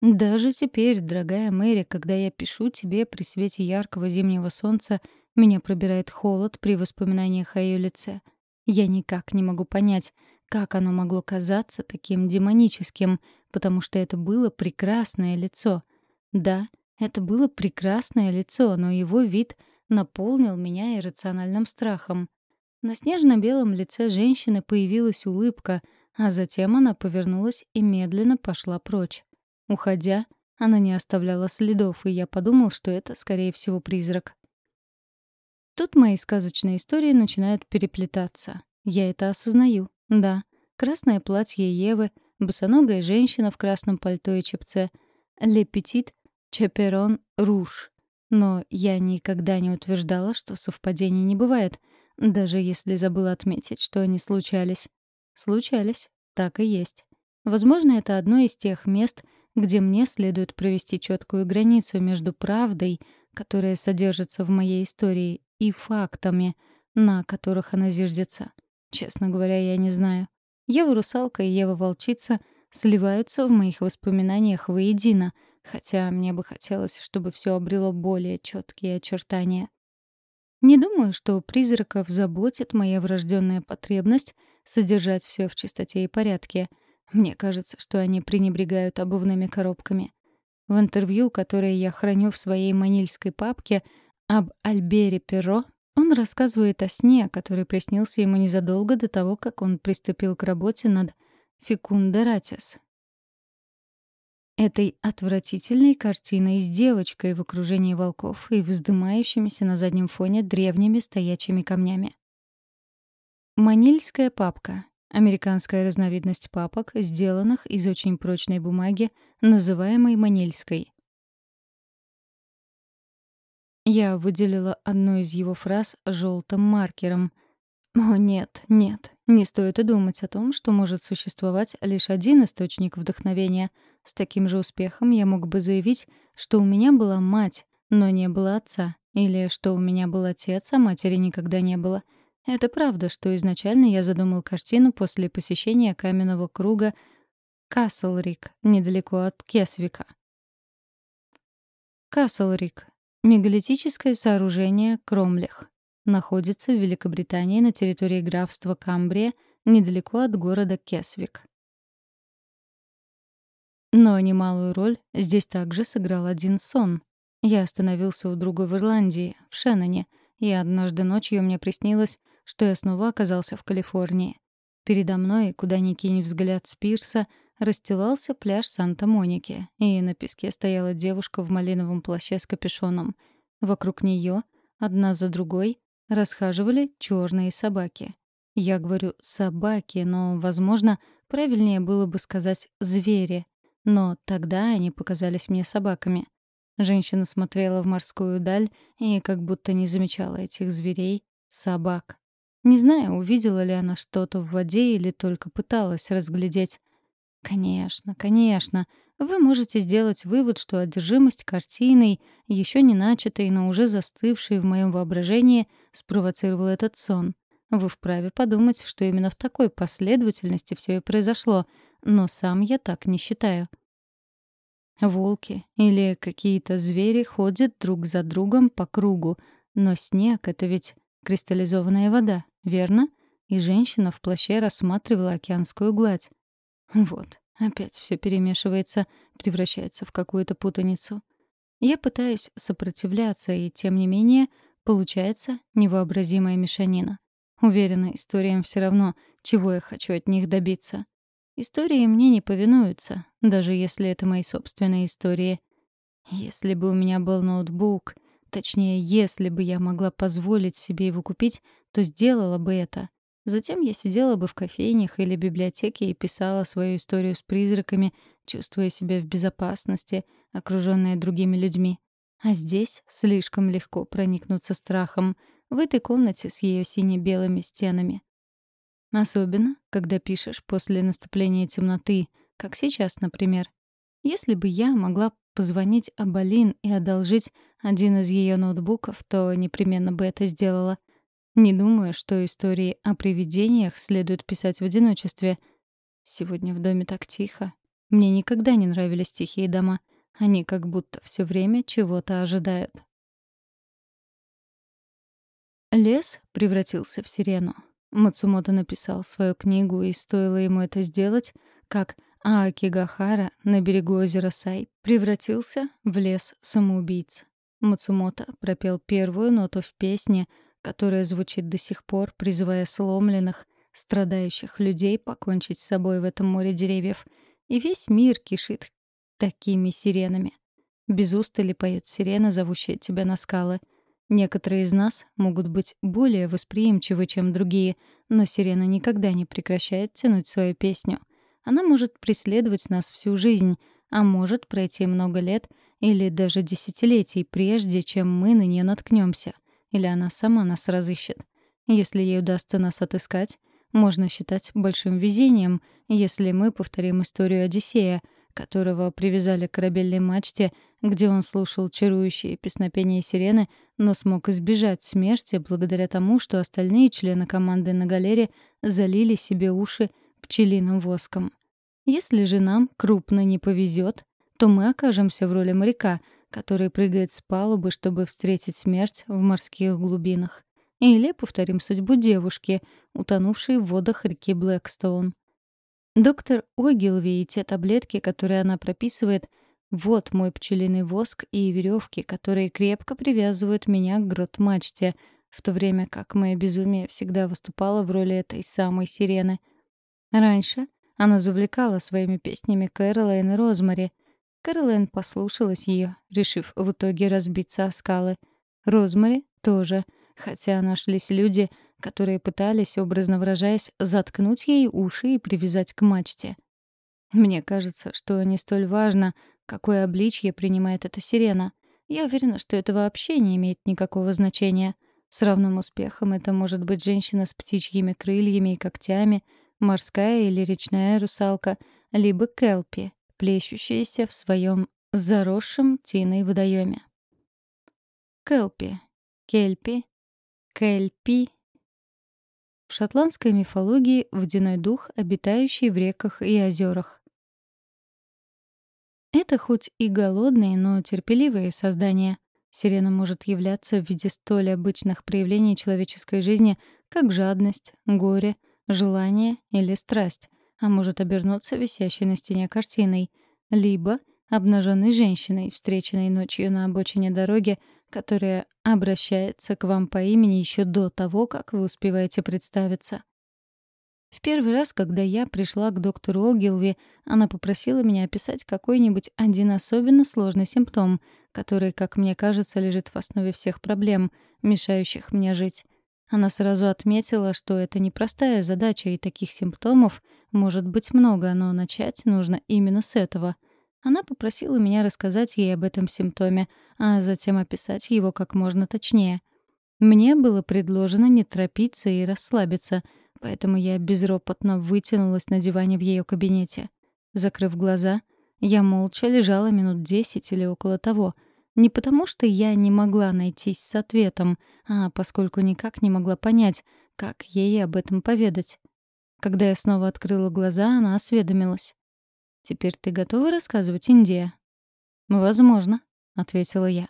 Даже теперь, дорогая Мэри, когда я пишу тебе при свете яркого зимнего солнца, меня пробирает холод при воспоминаниях о ее лице. Я никак не могу понять, как оно могло казаться таким демоническим, потому что это было прекрасное лицо. Да, это было прекрасное лицо, но его вид наполнил меня иррациональным страхом. На снежно-белом лице женщины появилась улыбка, а затем она повернулась и медленно пошла прочь. Уходя, она не оставляла следов, и я подумал, что это, скорее всего, призрак. Тут мои сказочные истории начинают переплетаться. Я это осознаю. Да, красное платье Евы, босоногая женщина в красном пальто и чепце, «Ле Петит Чаперон Руш». Но я никогда не утверждала, что совпадений не бывает — даже если забыла отметить, что они случались. Случались, так и есть. Возможно, это одно из тех мест, где мне следует провести четкую границу между правдой, которая содержится в моей истории, и фактами, на которых она зиждется. Честно говоря, я не знаю. Ева-русалка и Ева-волчица сливаются в моих воспоминаниях воедино, хотя мне бы хотелось, чтобы все обрело более четкие очертания. Не думаю, что призраков заботит моя врожденная потребность содержать все в чистоте и порядке. Мне кажется, что они пренебрегают обувными коробками. В интервью, которое я храню в своей манильской папке об Альбере Перро, он рассказывает о сне, который приснился ему незадолго до того, как он приступил к работе над «Фекундератис», этой отвратительной картиной с девочкой в окружении волков и вздымающимися на заднем фоне древними стоячими камнями. Манильская папка — американская разновидность папок, сделанных из очень прочной бумаги, называемой манильской. Я выделила одну из его фраз желтым маркером. О, нет, нет, не стоит и думать о том, что может существовать лишь один источник вдохновения — с таким же успехом я мог бы заявить, что у меня была мать, но не было отца, или что у меня был отец, а матери никогда не было. Это правда, что изначально я задумал картину после посещения каменного круга Каслрик, недалеко от Кесвика. Каслрик — мегалитическое сооружение Кромлях. Находится в Великобритании на территории графства Камбрия, недалеко от города Кесвик. Но немалую роль здесь также сыграл один сон. Я остановился у друга в Ирландии, в Шенноне, и однажды ночью мне приснилось, что я снова оказался в Калифорнии. Передо мной, куда ни кинь взгляд с пирса, расстилался пляж Санта-Моники, и на песке стояла девушка в малиновом плаще с капюшоном. Вокруг нее, одна за другой, расхаживали черные собаки. Я говорю «собаки», но, возможно, правильнее было бы сказать «звери», но тогда они показались мне собаками. Женщина смотрела в морскую даль и как будто не замечала этих зверей, собак. Не знаю, увидела ли она что-то в воде или только пыталась разглядеть. Конечно, конечно. Вы можете сделать вывод, что одержимость картиной, еще не начатой, но уже застывшей в моем воображении, спровоцировала этот сон. Вы вправе подумать, что именно в такой последовательности все и произошло — но сам я так не считаю. Волки или какие-то звери ходят друг за другом по кругу, но снег — это ведь кристаллизованная вода, верно? И женщина в плаще рассматривала океанскую гладь. Вот, опять все перемешивается, превращается в какую-то путаницу. Я пытаюсь сопротивляться, и тем не менее получается невообразимая мешанина. Уверена, историям все равно, чего я хочу от них добиться. Истории мне не повинуются, даже если это мои собственные истории. Если бы у меня был ноутбук, точнее, если бы я могла позволить себе его купить, то сделала бы это. Затем я сидела бы в кофейнях или библиотеке и писала свою историю с призраками, чувствуя себя в безопасности, окружённая другими людьми. А здесь слишком легко проникнуться страхом в этой комнате с её сине-белыми стенами. Особенно, когда пишешь после наступления темноты, как сейчас, например. Если бы я могла позвонить Абалин и одолжить один из ее ноутбуков, то непременно бы это сделала. Не думаю, что истории о привидениях следует писать в одиночестве. Сегодня в доме так тихо. Мне никогда не нравились тихие дома. Они как будто все время чего-то ожидают. Лес превратился в сирену. Мацумото написал свою книгу, и стоило ему это сделать, как Аакигахара на берегу озера Сай превратился в лес самоубийц. Мацумото пропел первую ноту в песне, которая звучит до сих пор, призывая сломленных, страдающих людей покончить с собой в этом море деревьев. И весь мир кишит такими сиренами. Без устали поет сирена, зовущая тебя на скалы — Некоторые из нас могут быть более восприимчивы, чем другие, но сирена никогда не прекращает тянуть свою песню. Она может преследовать нас всю жизнь, а может пройти много лет или даже десятилетий, прежде чем мы на нее наткнемся, или она сама нас разыщет. Если ей удастся нас отыскать, можно считать большим везением, если мы повторим историю Одиссея, которого привязали к корабельной мачте где он слушал чарующие песнопения сирены, но смог избежать смерти благодаря тому, что остальные члены команды на галере залили себе уши пчелиным воском. Если же нам крупно не повезет, то мы окажемся в роли моряка, который прыгает с палубы, чтобы встретить смерть в морских глубинах. Или повторим судьбу девушки, утонувшей в водах реки Блэкстоун. Доктор Огилви и те таблетки, которые она прописывает — вот мой пчелиный воск и веревки, которые крепко привязывают меня к грот-мачте, в то время как мое безумие всегда выступало в роли этой самой сирены. Раньше она завлекала своими песнями Кэролайн и Розмари. Кэролайн послушалась ее, решив в итоге разбиться о скалы. Розмари тоже, хотя нашлись люди, которые пытались, образно выражаясь, заткнуть ей уши и привязать к мачте. Мне кажется, что не столь важно, какое обличье принимает эта сирена. Я уверена, что это вообще не имеет никакого значения. С равным успехом это может быть женщина с птичьими крыльями и когтями, морская или речная русалка, либо келпи, плещущаяся в своем заросшем тиной водоеме. Келпи, кельпи, кельпи. В шотландской мифологии водяной дух, обитающий в реках и озерах. Это хоть и голодные, но терпеливые создания. Сирена может являться в виде столь обычных проявлений человеческой жизни, как жадность, горе, желание или страсть, а может обернуться висящей на стене картиной, либо обнаженной женщиной, встреченной ночью на обочине дороги, которая обращается к вам по имени еще до того, как вы успеваете представиться. В первый раз, когда я пришла к доктору Огилви, она попросила меня описать какой-нибудь один особенно сложный симптом, который, как мне кажется, лежит в основе всех проблем, мешающих мне жить. Она сразу отметила, что это непростая задача, и таких симптомов может быть много, но начать нужно именно с этого. Она попросила меня рассказать ей об этом симптоме, а затем описать его как можно точнее. Мне было предложено не торопиться и расслабиться — поэтому я безропотно вытянулась на диване в ее кабинете. Закрыв глаза, я молча лежала минут десять или около того. Не потому, что я не могла найтись с ответом, а поскольку никак не могла понять, как ей об этом поведать. Когда я снова открыла глаза, она осведомилась. «Теперь ты готова рассказывать, Индия?» «Возможно», — ответила я.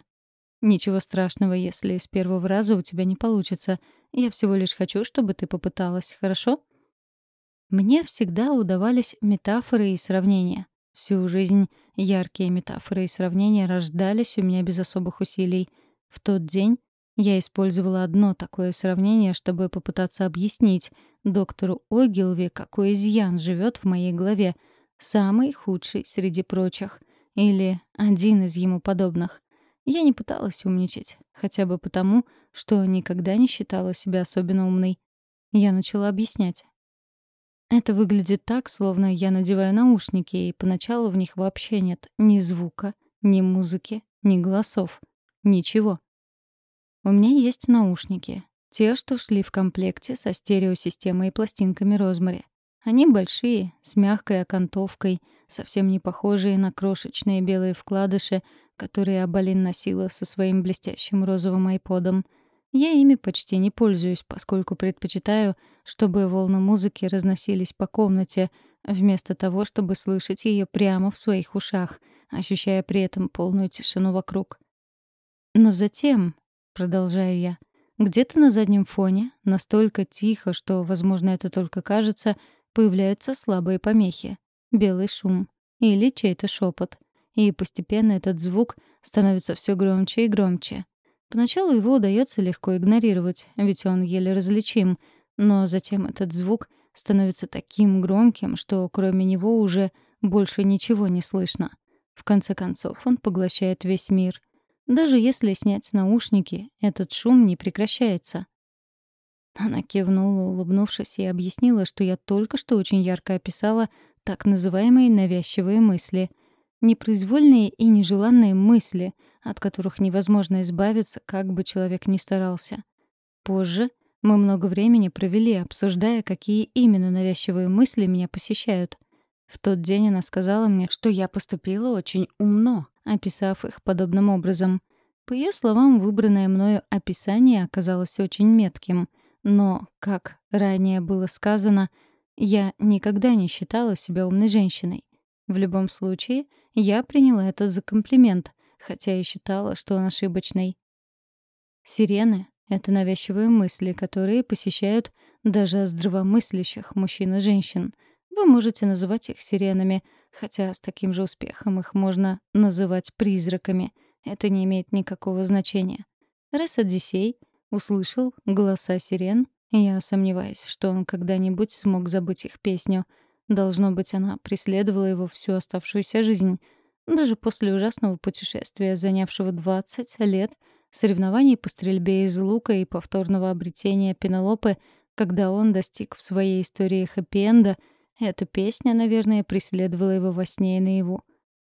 «Ничего страшного, если с первого раза у тебя не получится. Я всего лишь хочу, чтобы ты попыталась, хорошо?» Мне всегда удавались метафоры и сравнения. Всю жизнь яркие метафоры и сравнения рождались у меня без особых усилий. В тот день я использовала одно такое сравнение, чтобы попытаться объяснить доктору Огилви, какой изъян живет в моей голове, самый худший среди прочих, или один из ему подобных. Я не пыталась умничать, хотя бы потому, что никогда не считала себя особенно умной. Я начала объяснять. Это выглядит так, словно я надеваю наушники, и поначалу в них вообще нет ни звука, ни музыки, ни голосов. Ничего. У меня есть наушники. Те, что шли в комплекте со стереосистемой и пластинками Розмари. Они большие, с мягкой окантовкой, совсем не похожие на крошечные белые вкладыши, которые Абалин носила со своим блестящим розовым айподом — я ими почти не пользуюсь, поскольку предпочитаю, чтобы волны музыки разносились по комнате, вместо того, чтобы слышать ее прямо в своих ушах, ощущая при этом полную тишину вокруг. Но затем, продолжаю я, где-то на заднем фоне, настолько тихо, что, возможно, это только кажется, появляются слабые помехи, белый шум или чей-то шепот, и постепенно этот звук становится все громче и громче. Поначалу его удается легко игнорировать, ведь он еле различим, но затем этот звук становится таким громким, что кроме него уже больше ничего не слышно. В конце концов, он поглощает весь мир. Даже если снять наушники, этот шум не прекращается. Она кивнула, улыбнувшись, и объяснила, что я только что очень ярко описала так называемые навязчивые мысли. Непроизвольные и нежеланные мысли — от которых невозможно избавиться, как бы человек ни старался. Позже мы много времени провели, обсуждая, какие именно навязчивые мысли меня посещают. В тот день она сказала мне, что я поступила очень умно, описав их подобным образом. По ее словам, выбранное мною описание оказалось очень метким, но, как ранее было сказано, я никогда не считала себя умной женщиной. В любом случае, я приняла это за комплимент, хотя и считала, что он ошибочный. Сирены — это навязчивые мысли, которые посещают даже здравомыслящих мужчин и женщин. Вы можете называть их сиренами, хотя с таким же успехом их можно называть призраками. Это не имеет никакого значения. Раз Одиссей услышал голоса сирен, я сомневаюсь, что он когда-нибудь смог забыть их песню. Должно быть, она преследовала его всю оставшуюся жизнь — даже после ужасного путешествия, занявшего 20 лет, соревнований по стрельбе из лука и повторного обретения Пенелопы, когда он достиг в своей истории хэппи-энда, эта песня, наверное, преследовала его во сне и наяву,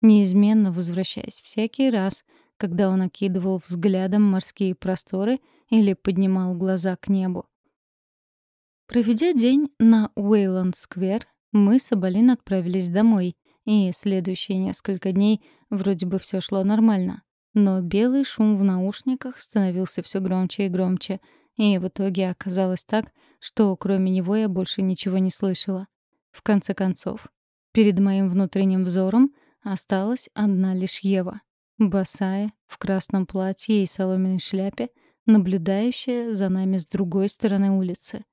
неизменно возвращаясь всякий раз, когда он окидывал взглядом морские просторы или поднимал глаза к небу. Проведя день на Уэйланд-сквер, мы с Абалин отправились домой — и следующие несколько дней вроде бы все шло нормально. Но белый шум в наушниках становился все громче и громче, и в итоге оказалось так, что кроме него я больше ничего не слышала. В конце концов, перед моим внутренним взором осталась одна лишь Ева, босая, в красном платье и соломенной шляпе, наблюдающая за нами с другой стороны улицы.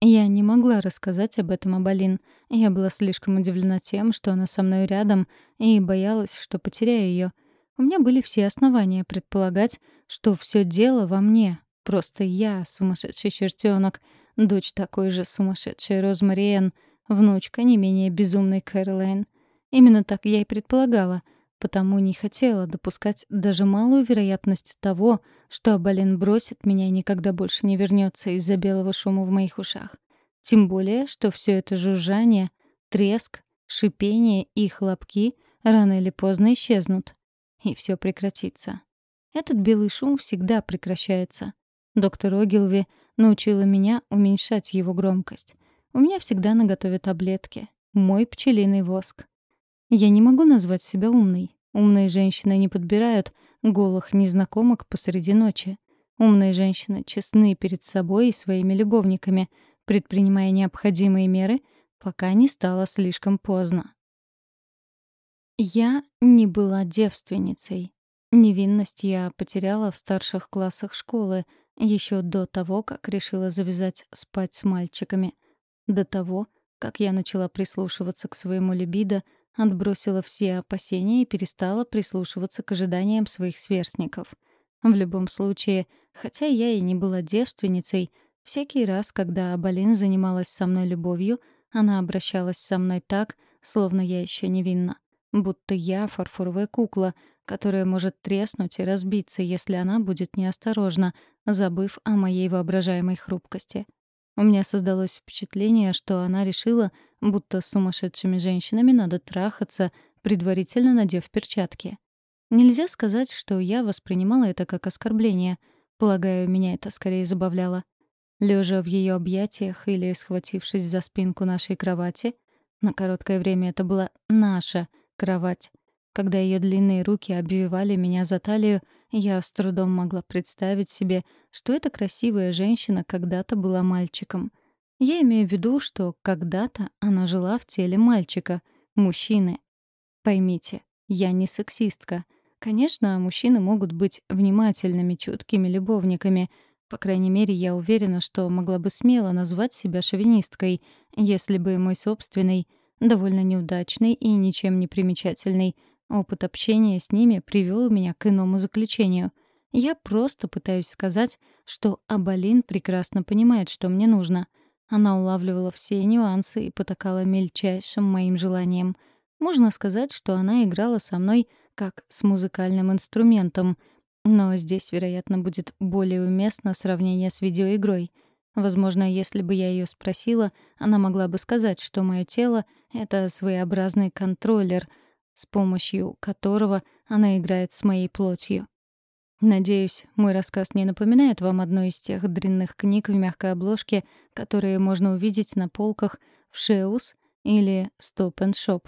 Я не могла рассказать об этом Абалин. Я была слишком удивлена тем, что она со мной рядом, и боялась, что потеряю ее. У меня были все основания предполагать, что все дело во мне. Просто я сумасшедший чертенок, дочь такой же сумасшедшей Розмариен, внучка не менее безумной Кэролайн. Именно так я и предполагала — потому не хотела допускать даже малую вероятность того, что Абалин бросит меня и никогда больше не вернется из-за белого шума в моих ушах. Тем более, что все это жужжание, треск, шипение и хлопки рано или поздно исчезнут. И все прекратится. Этот белый шум всегда прекращается. Доктор Огилви научила меня уменьшать его громкость. У меня всегда наготове таблетки. Мой пчелиный воск. Я не могу назвать себя умной. Умные женщины не подбирают голых незнакомок посреди ночи. Умные женщины честны перед собой и своими любовниками, предпринимая необходимые меры, пока не стало слишком поздно. Я не была девственницей. Невинность я потеряла в старших классах школы, еще до того, как решила завязать спать с мальчиками. До того, как я начала прислушиваться к своему либидо, отбросила все опасения и перестала прислушиваться к ожиданиям своих сверстников. В любом случае, хотя я и не была девственницей, всякий раз, когда Абалин занималась со мной любовью, она обращалась со мной так, словно я еще невинна будто я фарфоровая кукла, которая может треснуть и разбиться, если она будет неосторожна, забыв о моей воображаемой хрупкости. У меня создалось впечатление, что она решила, будто с сумасшедшими женщинами надо трахаться, предварительно надев перчатки. Нельзя сказать, что я воспринимала это как оскорбление. Полагаю, меня это скорее забавляло. Лежа в ее объятиях или схватившись за спинку нашей кровати, на короткое время это была наша — кровать. Когда ее длинные руки обвивали меня за талию, я с трудом могла представить себе, что эта красивая женщина когда-то была мальчиком. Я имею в виду, что когда-то она жила в теле мальчика, мужчины. Поймите, я не сексистка. Конечно, мужчины могут быть внимательными, чуткими любовниками. По крайней мере, я уверена, что могла бы смело назвать себя шовинисткой, если бы мой собственный — довольно неудачный и ничем не примечательный. Опыт общения с ними привел меня к иному заключению. Я просто пытаюсь сказать, что Абалин прекрасно понимает, что мне нужно. Она улавливала все нюансы и потакала мельчайшим моим желаниям. Можно сказать, что она играла со мной как с музыкальным инструментом, но здесь, вероятно, будет более уместно сравнение с видеоигрой — Возможно, если бы я ее спросила, она могла бы сказать, что мое тело — это своеобразный контроллер, с помощью которого она играет с моей плотью. Надеюсь, мой рассказ не напоминает вам одну из тех дрянных книг в мягкой обложке, которые можно увидеть на полках в Шеус или Stop and Shop.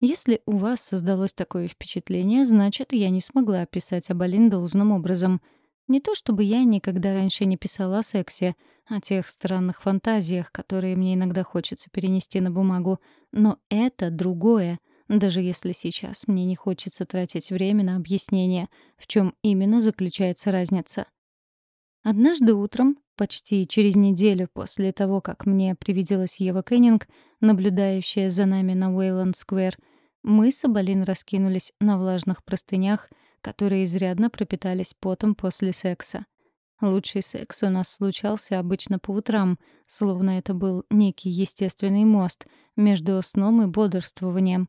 Если у вас создалось такое впечатление, значит, я не смогла описать Абалин должным образом — не то чтобы я никогда раньше не писала о сексе, о тех странных фантазиях, которые мне иногда хочется перенести на бумагу, но это другое, даже если сейчас мне не хочется тратить время на объяснение, в чем именно заключается разница. Однажды утром, почти через неделю после того, как мне привиделась Ева Кеннинг, наблюдающая за нами на Уэйланд-сквер, мы с Абалин раскинулись на влажных простынях — которые изрядно пропитались потом после секса. Лучший секс у нас случался обычно по утрам, словно это был некий естественный мост между сном и бодрствованием.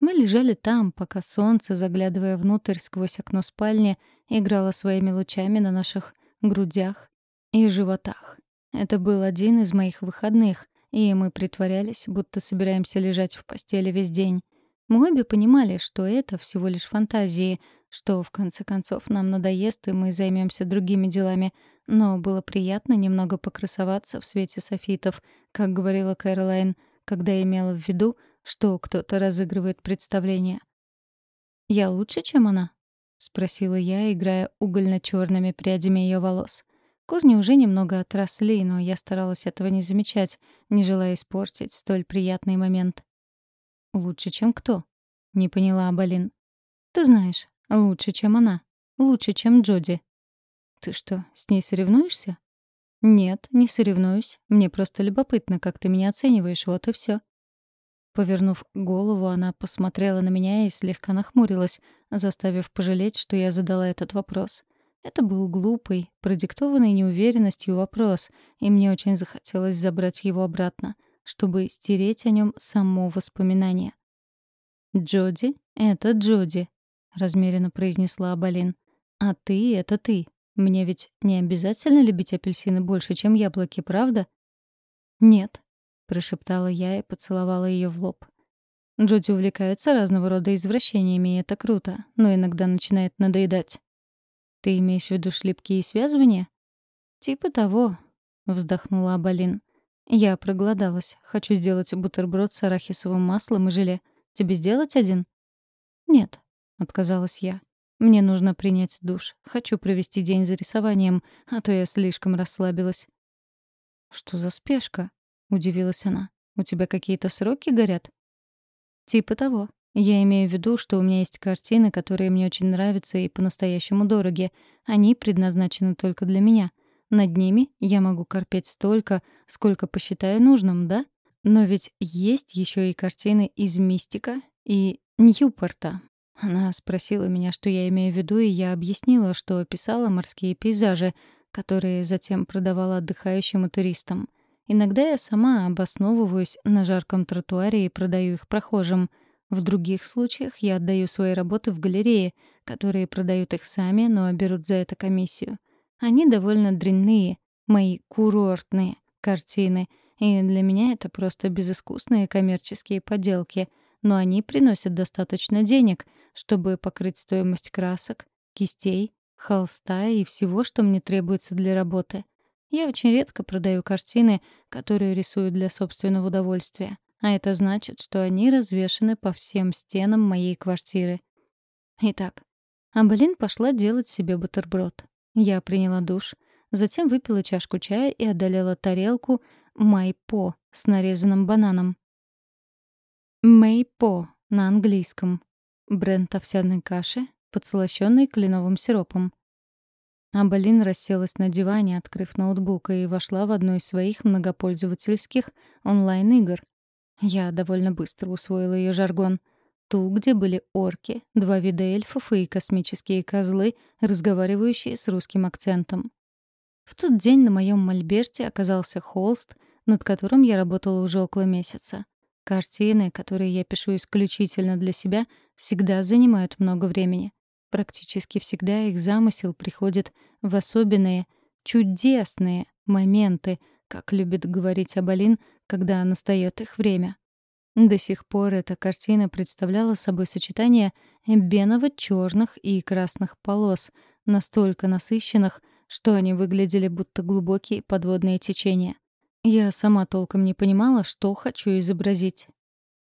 Мы лежали там, пока солнце, заглядывая внутрь сквозь окно спальни, играло своими лучами на наших грудях и животах. Это был один из моих выходных, и мы притворялись, будто собираемся лежать в постели весь день. Мы обе понимали, что это всего лишь фантазии — что в конце концов нам надоест, и мы займемся другими делами. Но было приятно немного покрасоваться в свете софитов, как говорила Кэролайн, когда имела в виду, что кто-то разыгрывает представление. «Я лучше, чем она?» — спросила я, играя угольно черными прядями ее волос. Корни уже немного отросли, но я старалась этого не замечать, не желая испортить столь приятный момент. «Лучше, чем кто?» — не поняла Абалин. «Ты знаешь, Лучше, чем она. Лучше, чем Джоди. Ты что, с ней соревнуешься? Нет, не соревнуюсь. Мне просто любопытно, как ты меня оцениваешь, вот и все. Повернув голову, она посмотрела на меня и слегка нахмурилась, заставив пожалеть, что я задала этот вопрос. Это был глупый, продиктованный неуверенностью вопрос, и мне очень захотелось забрать его обратно, чтобы стереть о нем само воспоминание. «Джоди — это Джоди», — размеренно произнесла Абалин. «А ты — это ты. Мне ведь не обязательно любить апельсины больше, чем яблоки, правда?» «Нет», — прошептала я и поцеловала ее в лоб. Джоди увлекается разного рода извращениями, и это круто, но иногда начинает надоедать. «Ты имеешь в виду шлепки и связывания?» «Типа того», — вздохнула Абалин. «Я проголодалась. Хочу сделать бутерброд с арахисовым маслом и желе. Тебе сделать один?» «Нет», — отказалась я. «Мне нужно принять душ. Хочу провести день за рисованием, а то я слишком расслабилась». «Что за спешка?» — удивилась она. «У тебя какие-то сроки горят?» «Типа того», Я имею в виду, что у меня есть картины, которые мне очень нравятся и по-настоящему дороги. Они предназначены только для меня. Над ними я могу корпеть столько, сколько посчитаю нужным, да? Но ведь есть еще и картины из «Мистика» и «Ньюпорта». Она спросила меня, что я имею в виду, и я объяснила, что писала морские пейзажи, которые затем продавала отдыхающим и туристам. Иногда я сама обосновываюсь на жарком тротуаре и продаю их прохожим. В других случаях я отдаю свои работы в галерее, которые продают их сами, но берут за это комиссию. Они довольно дрянные, мои курортные картины, и для меня это просто безыскусные коммерческие поделки, но они приносят достаточно денег, чтобы покрыть стоимость красок, кистей, холста и всего, что мне требуется для работы. Я очень редко продаю картины, которые рисую для собственного удовольствия, а это значит, что они развешаны по всем стенам моей квартиры. Итак, Амбалин пошла делать себе бутерброд. Я приняла душ, затем выпила чашку чая и одолела тарелку майпо с нарезанным бананом. Мэйпо на английском. Бренд овсяной каши, подслащённый кленовым сиропом. Амбалин расселась на диване, открыв ноутбук, и вошла в одну из своих многопользовательских онлайн-игр. Я довольно быстро усвоила ее жаргон. Ту, где были орки, два вида эльфов и космические козлы, разговаривающие с русским акцентом. В тот день на моем мольберте оказался холст, над которым я работала уже около месяца. Картины, которые я пишу исключительно для себя, всегда занимают много времени. Практически всегда их замысел приходит в особенные, чудесные моменты, как любит говорить Абалин, когда настает их время. До сих пор эта картина представляла собой сочетание беново-черных и красных полос, настолько насыщенных, что они выглядели будто глубокие подводные течения. Я сама толком не понимала, что хочу изобразить.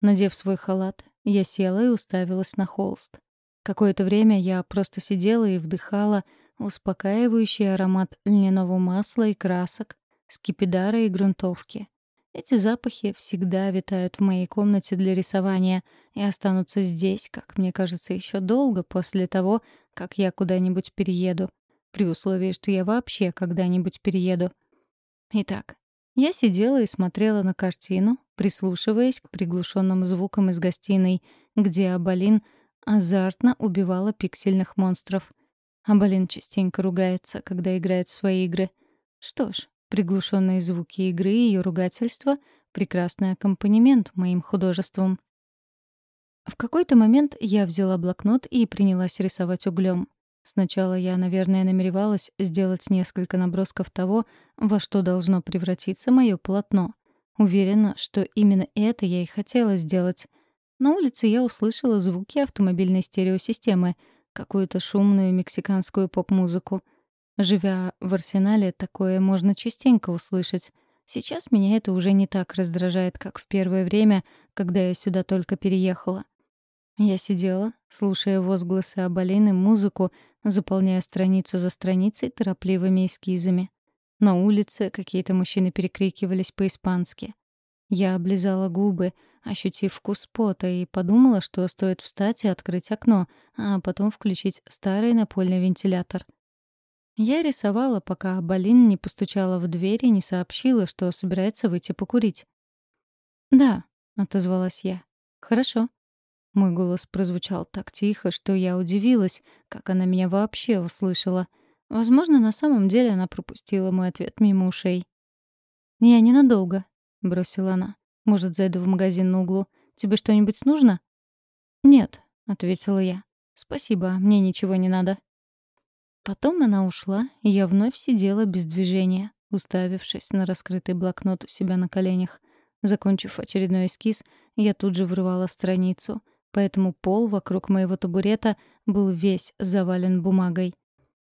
Надев свой халат, я села и уставилась на холст. Какое-то время я просто сидела и вдыхала успокаивающий аромат льняного масла и красок, скипидара и грунтовки. Эти запахи всегда витают в моей комнате для рисования и останутся здесь, как мне кажется, еще долго после того, как я куда-нибудь перееду, при условии, что я вообще когда-нибудь перееду. Итак, я сидела и смотрела на картину, прислушиваясь к приглушенным звукам из гостиной, где Абалин азартно убивала пиксельных монстров. А Балин частенько ругается, когда играет в свои игры. Что ж, приглушенные звуки игры и ее ругательства — прекрасный аккомпанемент моим художествам. В какой-то момент я взяла блокнот и принялась рисовать углем. Сначала я, наверное, намеревалась сделать несколько набросков того, во что должно превратиться мое полотно. Уверена, что именно это я и хотела сделать — на улице я услышала звуки автомобильной стереосистемы, какую-то шумную мексиканскую поп-музыку. Живя в арсенале, такое можно частенько услышать. Сейчас меня это уже не так раздражает, как в первое время, когда я сюда только переехала. Я сидела, слушая возгласы Абалины, музыку, заполняя страницу за страницей торопливыми эскизами. На улице какие-то мужчины перекрикивались по-испански. Я облизала губы, ощутив вкус пота, и подумала, что стоит встать и открыть окно, а потом включить старый напольный вентилятор. Я рисовала, пока Балин не постучала в дверь и не сообщила, что собирается выйти покурить. «Да», — отозвалась я. «Хорошо». Мой голос прозвучал так тихо, что я удивилась, как она меня вообще услышала. Возможно, на самом деле она пропустила мой ответ мимо ушей. «Я ненадолго», — бросила она. Может, зайду в магазин на углу. Тебе что-нибудь нужно?» «Нет», — ответила я. «Спасибо, мне ничего не надо». Потом она ушла, и я вновь сидела без движения, уставившись на раскрытый блокнот у себя на коленях. Закончив очередной эскиз, я тут же вырвала страницу, поэтому пол вокруг моего табурета был весь завален бумагой.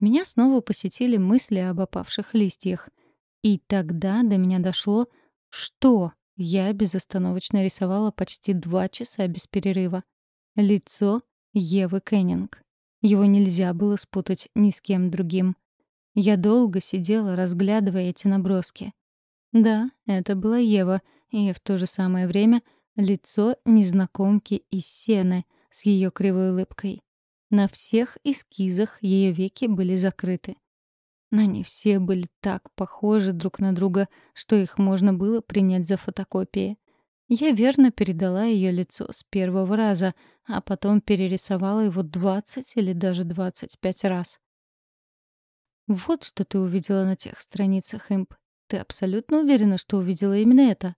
Меня снова посетили мысли об опавших листьях. И тогда до меня дошло, что я безостановочно рисовала почти два часа без перерыва. Лицо Евы Кеннинг. Его нельзя было спутать ни с кем другим. Я долго сидела, разглядывая эти наброски. Да, это была Ева, и в то же самое время лицо незнакомки из сены с ее кривой улыбкой. На всех эскизах ее веки были закрыты. Они все были так похожи друг на друга, что их можно было принять за фотокопии. Я верно передала ее лицо с первого раза, а потом перерисовала его 20 или даже 25 раз. Вот что ты увидела на тех страницах, Имп. Ты абсолютно уверена, что увидела именно это?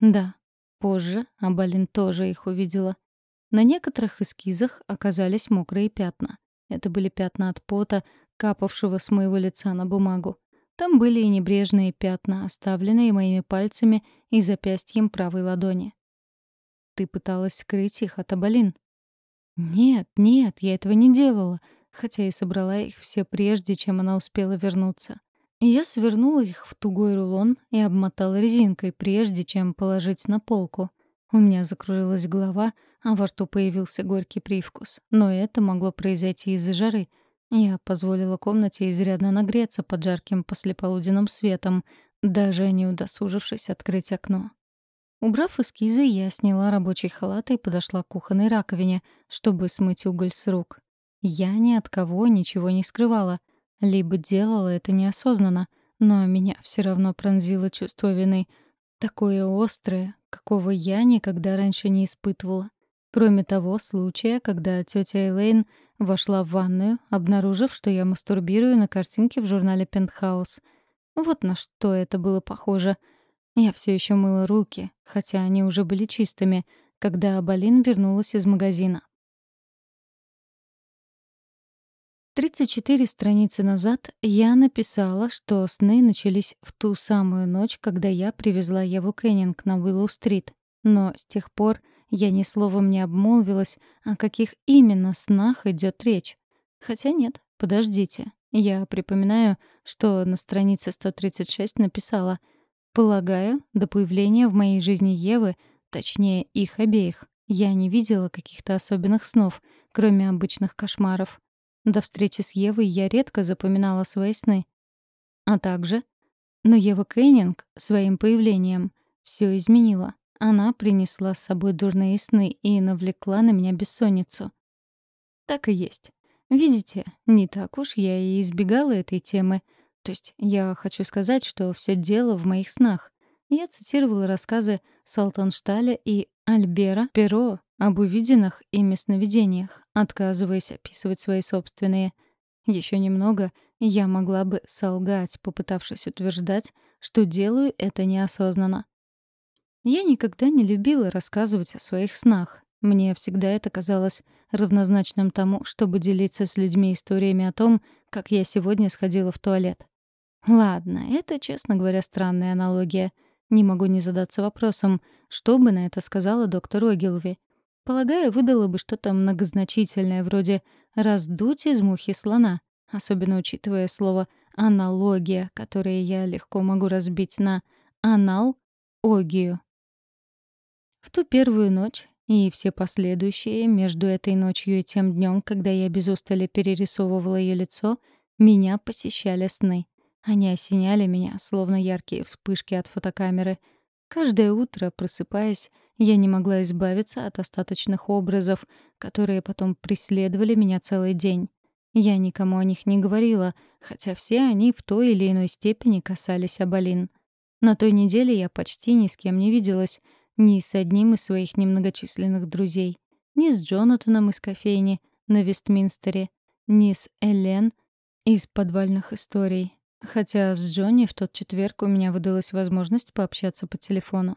Да. Позже Абалин тоже их увидела. На некоторых эскизах оказались мокрые пятна. Это были пятна от пота, капавшего с моего лица на бумагу. Там были и небрежные пятна, оставленные моими пальцами и запястьем правой ладони. Ты пыталась скрыть их от Абалин? Нет, нет, я этого не делала, хотя и собрала их все прежде, чем она успела вернуться. Я свернула их в тугой рулон и обмотала резинкой, прежде чем положить на полку. У меня закружилась голова, а во рту появился горький привкус. Но это могло произойти из-за жары — я позволила комнате изрядно нагреться под жарким послеполуденным светом, даже не удосужившись открыть окно. Убрав эскизы, я сняла рабочий халат и подошла к кухонной раковине, чтобы смыть уголь с рук. Я ни от кого ничего не скрывала, либо делала это неосознанно, но меня все равно пронзило чувство вины, такое острое, какого я никогда раньше не испытывала. Кроме того случая, когда тетя Элейн вошла в ванную, обнаружив, что я мастурбирую на картинке в журнале «Пентхаус». Вот на что это было похоже. Я все еще мыла руки, хотя они уже были чистыми, когда Абалин вернулась из магазина. 34 страницы назад я написала, что сны начались в ту самую ночь, когда я привезла Еву Кеннинг на Уиллоу-стрит. Но с тех пор я ни словом не обмолвилась, о каких именно снах идет речь. Хотя нет, подождите. Я припоминаю, что на странице 136 написала «Полагаю, до появления в моей жизни Евы, точнее, их обеих, я не видела каких-то особенных снов, кроме обычных кошмаров. До встречи с Евой я редко запоминала свои сны. А также... Но Ева Кейнинг своим появлением все изменила. Она принесла с собой дурные сны и навлекла на меня бессонницу. Так и есть. Видите, не так уж я и избегала этой темы. То есть я хочу сказать, что все дело в моих снах. Я цитировала рассказы Салтаншталя и Альбера Перо об увиденных ими сновидениях, отказываясь описывать свои собственные. Еще немного, я могла бы солгать, попытавшись утверждать, что делаю это неосознанно. Я никогда не любила рассказывать о своих снах. Мне всегда это казалось равнозначным тому, чтобы делиться с людьми историями о том, как я сегодня сходила в туалет. Ладно, это, честно говоря, странная аналогия. Не могу не задаться вопросом, что бы на это сказала доктор Огилви. Полагаю, выдала бы что-то многозначительное, вроде «раздуть из мухи слона», особенно учитывая слово «аналогия», которое я легко могу разбить на «анал-огию». В ту первую ночь и все последующие между этой ночью и тем днем, когда я без устали перерисовывала ее лицо, меня посещали сны. Они осеняли меня, словно яркие вспышки от фотокамеры. Каждое утро, просыпаясь, я не могла избавиться от остаточных образов, которые потом преследовали меня целый день. Я никому о них не говорила, хотя все они в той или иной степени касались Абалин. На той неделе я почти ни с кем не виделась, ни с одним из своих немногочисленных друзей. Ни с Джонатаном из кофейни на Вестминстере, ни с Элен из подвальных историй. Хотя с Джонни в тот четверг у меня выдалась возможность пообщаться по телефону.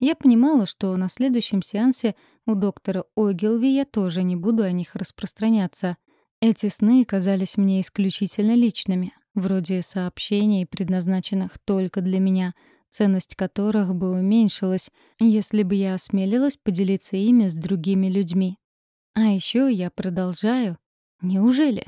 Я понимала, что на следующем сеансе у доктора Огилви я тоже не буду о них распространяться. Эти сны казались мне исключительно личными, вроде сообщений, предназначенных только для меня — ценность которых бы уменьшилась, если бы я осмелилась поделиться ими с другими людьми. А еще я продолжаю. Неужели?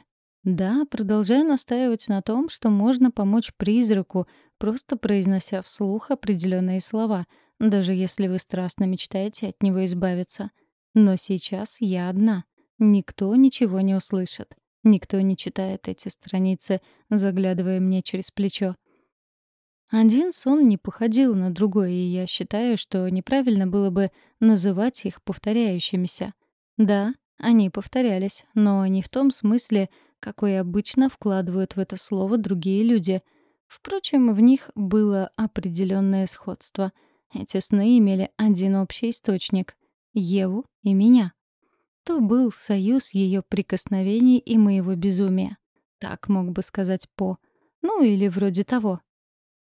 Да, продолжаю настаивать на том, что можно помочь призраку, просто произнося вслух определенные слова, даже если вы страстно мечтаете от него избавиться. Но сейчас я одна. Никто ничего не услышит. Никто не читает эти страницы, заглядывая мне через плечо. Один сон не походил на другой, и я считаю, что неправильно было бы называть их повторяющимися. Да, они повторялись, но не в том смысле, какой обычно вкладывают в это слово другие люди. Впрочем, в них было определенное сходство. Эти сны имели один общий источник — Еву и меня. То был союз ее прикосновений и моего безумия. Так мог бы сказать По. Ну или вроде того.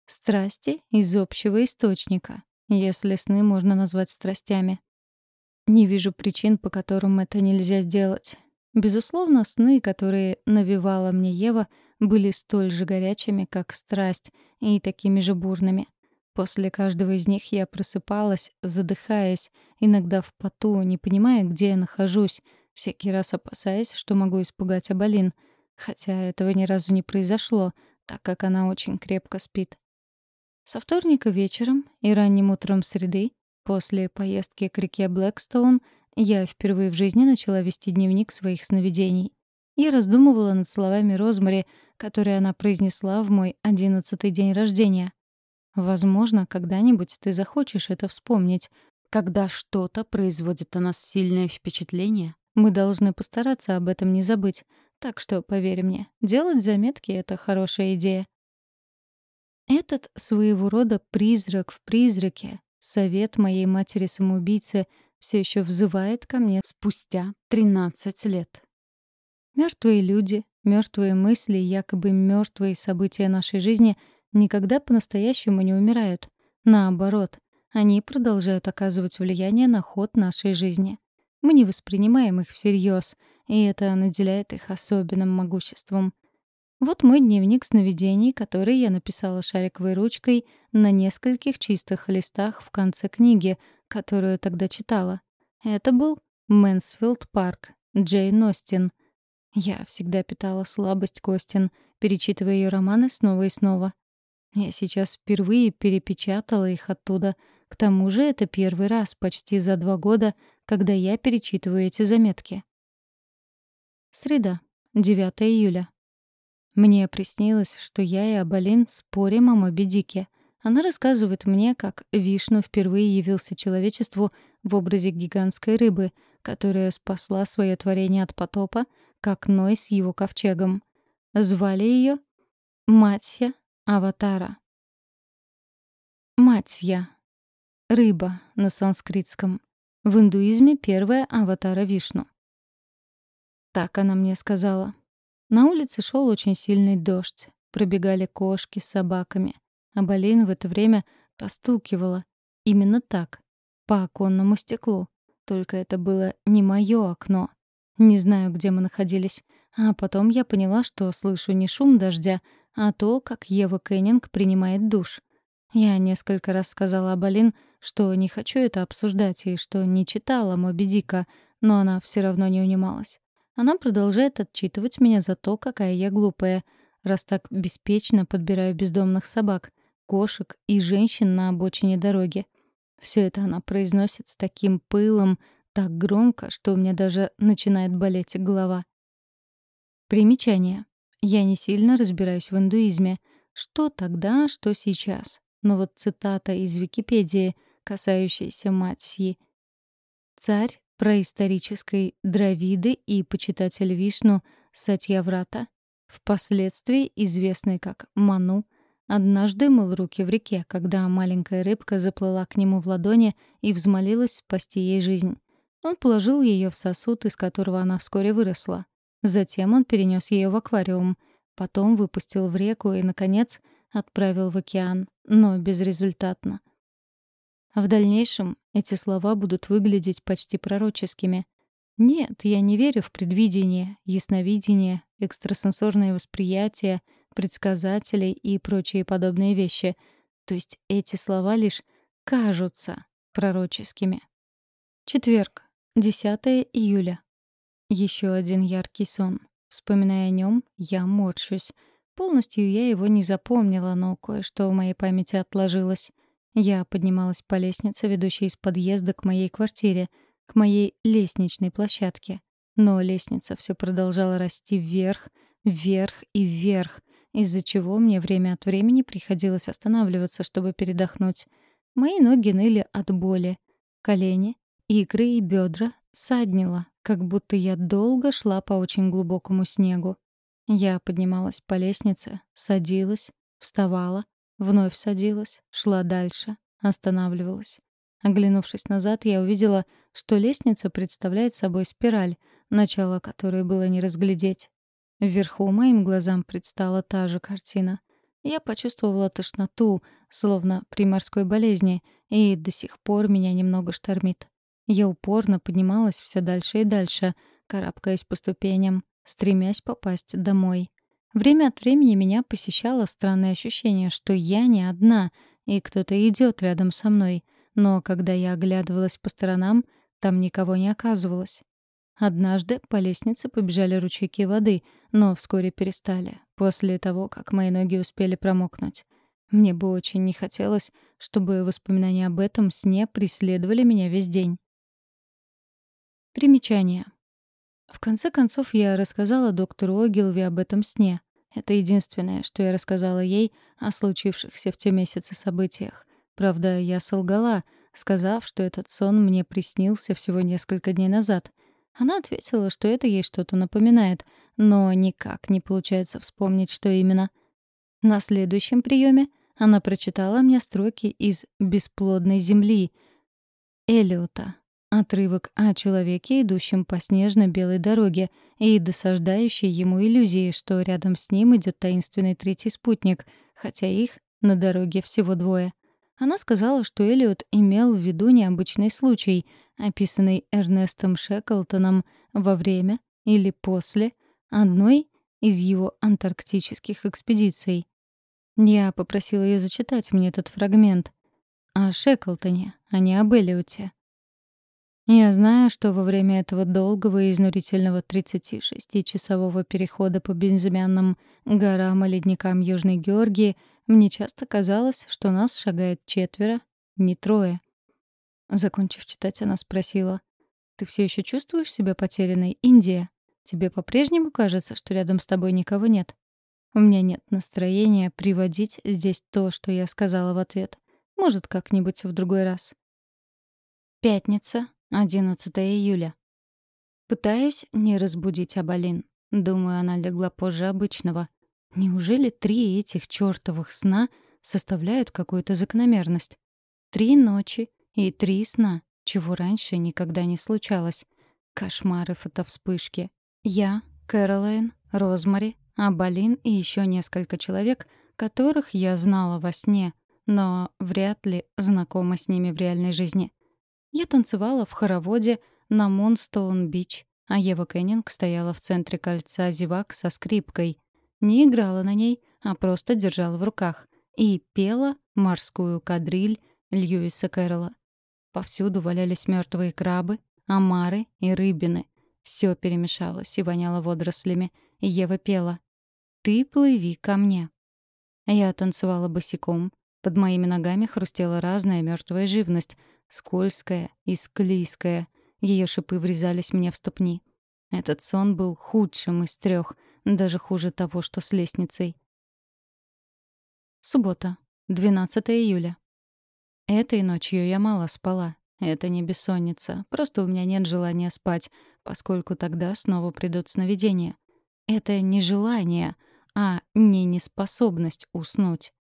Страсти из общего источника, если сны можно назвать страстями. Не вижу причин, по которым это нельзя сделать. Безусловно, сны, которые навевала мне Ева, были столь же горячими, как страсть, и такими же бурными. После каждого из них я просыпалась, задыхаясь, иногда в поту, не понимая, где я нахожусь, всякий раз опасаясь, что могу испугать Абалин, хотя этого ни разу не произошло, так как она очень крепко спит. Со вторника вечером и ранним утром среды, после поездки к реке Блэкстоун, я впервые в жизни начала вести дневник своих сновидений. Я раздумывала над словами Розмари, которые она произнесла в мой одиннадцатый день рождения. Возможно, когда-нибудь ты захочешь это вспомнить. Когда что-то производит на нас сильное впечатление, мы должны постараться об этом не забыть. Так что, поверь мне, делать заметки — это хорошая идея. Этот своего рода призрак в призраке, совет моей матери-самоубийцы, все еще взывает ко мне спустя 13 лет. Мертвые люди, мертвые мысли, якобы мертвые события нашей жизни никогда по-настоящему не умирают. Наоборот, они продолжают оказывать влияние на ход нашей жизни. Мы не воспринимаем их всерьез, и это наделяет их особенным могуществом. Вот мой дневник сновидений, который я написала шариковой ручкой на нескольких чистых листах в конце книги, которую тогда читала. Это был «Мэнсфилд Парк», Джейн Остин. Я всегда питала слабость к Остин, перечитывая ее романы снова и снова. Я сейчас впервые перепечатала их оттуда. К тому же это первый раз почти за два года, когда я перечитываю эти заметки. Среда, 9 июля. Мне приснилось, что я и Абалин спорим о Моби Дике. Она рассказывает мне, как Вишну впервые явился человечеству в образе гигантской рыбы, которая спасла свое творение от потопа, как Ной с его ковчегом. Звали ее Матья Аватара. Матья. Рыба на санскритском. В индуизме первая аватара Вишну. Так она мне сказала. На улице шел очень сильный дождь. Пробегали кошки с собаками. А Болейн в это время постукивала. Именно так. По оконному стеклу. Только это было не мое окно. Не знаю, где мы находились. А потом я поняла, что слышу не шум дождя, а то, как Ева Кеннинг принимает душ. Я несколько раз сказала Абалин, что не хочу это обсуждать и что не читала Моби Дика, но она все равно не унималась. Она продолжает отчитывать меня за то, какая я глупая, раз так беспечно подбираю бездомных собак, кошек и женщин на обочине дороги. Все это она произносит с таким пылом, так громко, что у меня даже начинает болеть голова. Примечание. Я не сильно разбираюсь в индуизме. Что тогда, что сейчас. Но вот цитата из Википедии, касающаяся Матсьи. Царь происторической Дравиды и почитатель Вишну Сатьяврата, впоследствии известный как Ману, однажды мыл руки в реке, когда маленькая рыбка заплыла к нему в ладони и взмолилась спасти ей жизнь. Он положил ее в сосуд, из которого она вскоре выросла. Затем он перенес ее в аквариум, потом выпустил в реку и, наконец, отправил в океан, но безрезультатно. В дальнейшем эти слова будут выглядеть почти пророческими. Нет, я не верю в предвидение, ясновидение, экстрасенсорное восприятие, предсказателей и прочие подобные вещи. То есть эти слова лишь кажутся пророческими. Четверг, 10 июля. Еще один яркий сон. Вспоминая о нем, я морщусь. Полностью я его не запомнила, но кое-что в моей памяти отложилось. Я поднималась по лестнице, ведущей из подъезда к моей квартире, к моей лестничной площадке. Но лестница все продолжала расти вверх, вверх и вверх, из-за чего мне время от времени приходилось останавливаться, чтобы передохнуть. Мои ноги ныли от боли. Колени, икры и бедра саднило, как будто я долго шла по очень глубокому снегу. Я поднималась по лестнице, садилась, вставала, вновь садилась, шла дальше, останавливалась. Оглянувшись назад, я увидела, что лестница представляет собой спираль, начало которой было не разглядеть. Вверху моим глазам предстала та же картина. Я почувствовала тошноту, словно при морской болезни, и до сих пор меня немного штормит. Я упорно поднималась все дальше и дальше, карабкаясь по ступеням, стремясь попасть домой. Время от времени меня посещало странное ощущение, что я не одна, и кто-то идет рядом со мной. Но когда я оглядывалась по сторонам, там никого не оказывалось. Однажды по лестнице побежали ручейки воды, но вскоре перестали, после того, как мои ноги успели промокнуть. Мне бы очень не хотелось, чтобы воспоминания об этом сне преследовали меня весь день. Примечание. В конце концов, я рассказала доктору Огилви об этом сне. Это единственное, что я рассказала ей о случившихся в те месяцы событиях. Правда, я солгала, сказав, что этот сон мне приснился всего несколько дней назад — она ответила, что это ей что-то напоминает, но никак не получается вспомнить, что именно. На следующем приеме она прочитала мне строки из «Бесплодной земли» Элиота, отрывок о человеке, идущем по снежно-белой дороге и досаждающей ему иллюзии, что рядом с ним идет таинственный третий спутник, хотя их на дороге всего двое. Она сказала, что Элиот имел в виду необычный случай, описанный Эрнестом Шеклтоном во время или после одной из его антарктических экспедиций. Я попросила ее зачитать мне этот фрагмент о Шеклтоне, а не об Элиоте. Я знаю, что во время этого долгого и изнурительного 36-часового перехода по безымянным горам и ледникам Южной Георгии — мне часто казалось, что нас шагает четверо, не трое. Закончив читать, она спросила, «Ты все еще чувствуешь себя потерянной, Индия? Тебе по-прежнему кажется, что рядом с тобой никого нет?» У меня нет настроения приводить здесь то, что я сказала в ответ. Может, как-нибудь в другой раз. Пятница, 11 июля. Пытаюсь не разбудить Абалин. Думаю, она легла позже обычного. Неужели три этих чёртовых сна составляют какую-то закономерность? Три ночи и три сна, чего раньше никогда не случалось. Кошмары фотовспышки. Я, Кэролайн, Розмари, Абалин и еще несколько человек, которых я знала во сне, но вряд ли знакома с ними в реальной жизни. Я танцевала в хороводе на Мунстоун-Бич, а Ева Кеннинг стояла в центре кольца зевак со скрипкой — не играла на ней, а просто держала в руках. И пела морскую кадриль Льюиса Кэрролла. Повсюду валялись мертвые крабы, омары и рыбины. Все перемешалось и воняло водорослями. Ева пела «Ты плыви ко мне». Я танцевала босиком. Под моими ногами хрустела разная мертвая живность, скользкая и склизкая. Ее шипы врезались мне в ступни. Этот сон был худшим из трех — даже хуже того, что с лестницей. Суббота, 12 июля. Этой ночью я мало спала. Это не бессонница, просто у меня нет желания спать, поскольку тогда снова придут сновидения. Это не желание, а не неспособность уснуть.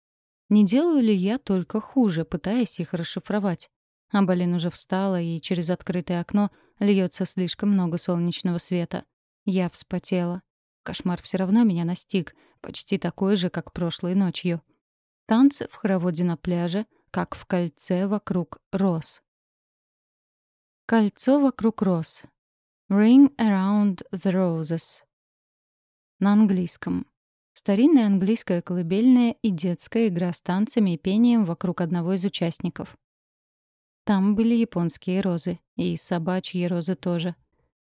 Не делаю ли я только хуже, пытаясь их расшифровать? Абалин уже встала, и через открытое окно льется слишком много солнечного света. Я вспотела. Кошмар все равно меня настиг, почти такой же, как прошлой ночью. Танцы в хороводе на пляже, как в кольце вокруг роз. Кольцо вокруг роз. Ring around the roses. На английском. Старинная английская колыбельная и детская игра с танцами и пением вокруг одного из участников. Там были японские розы, и собачьи розы тоже —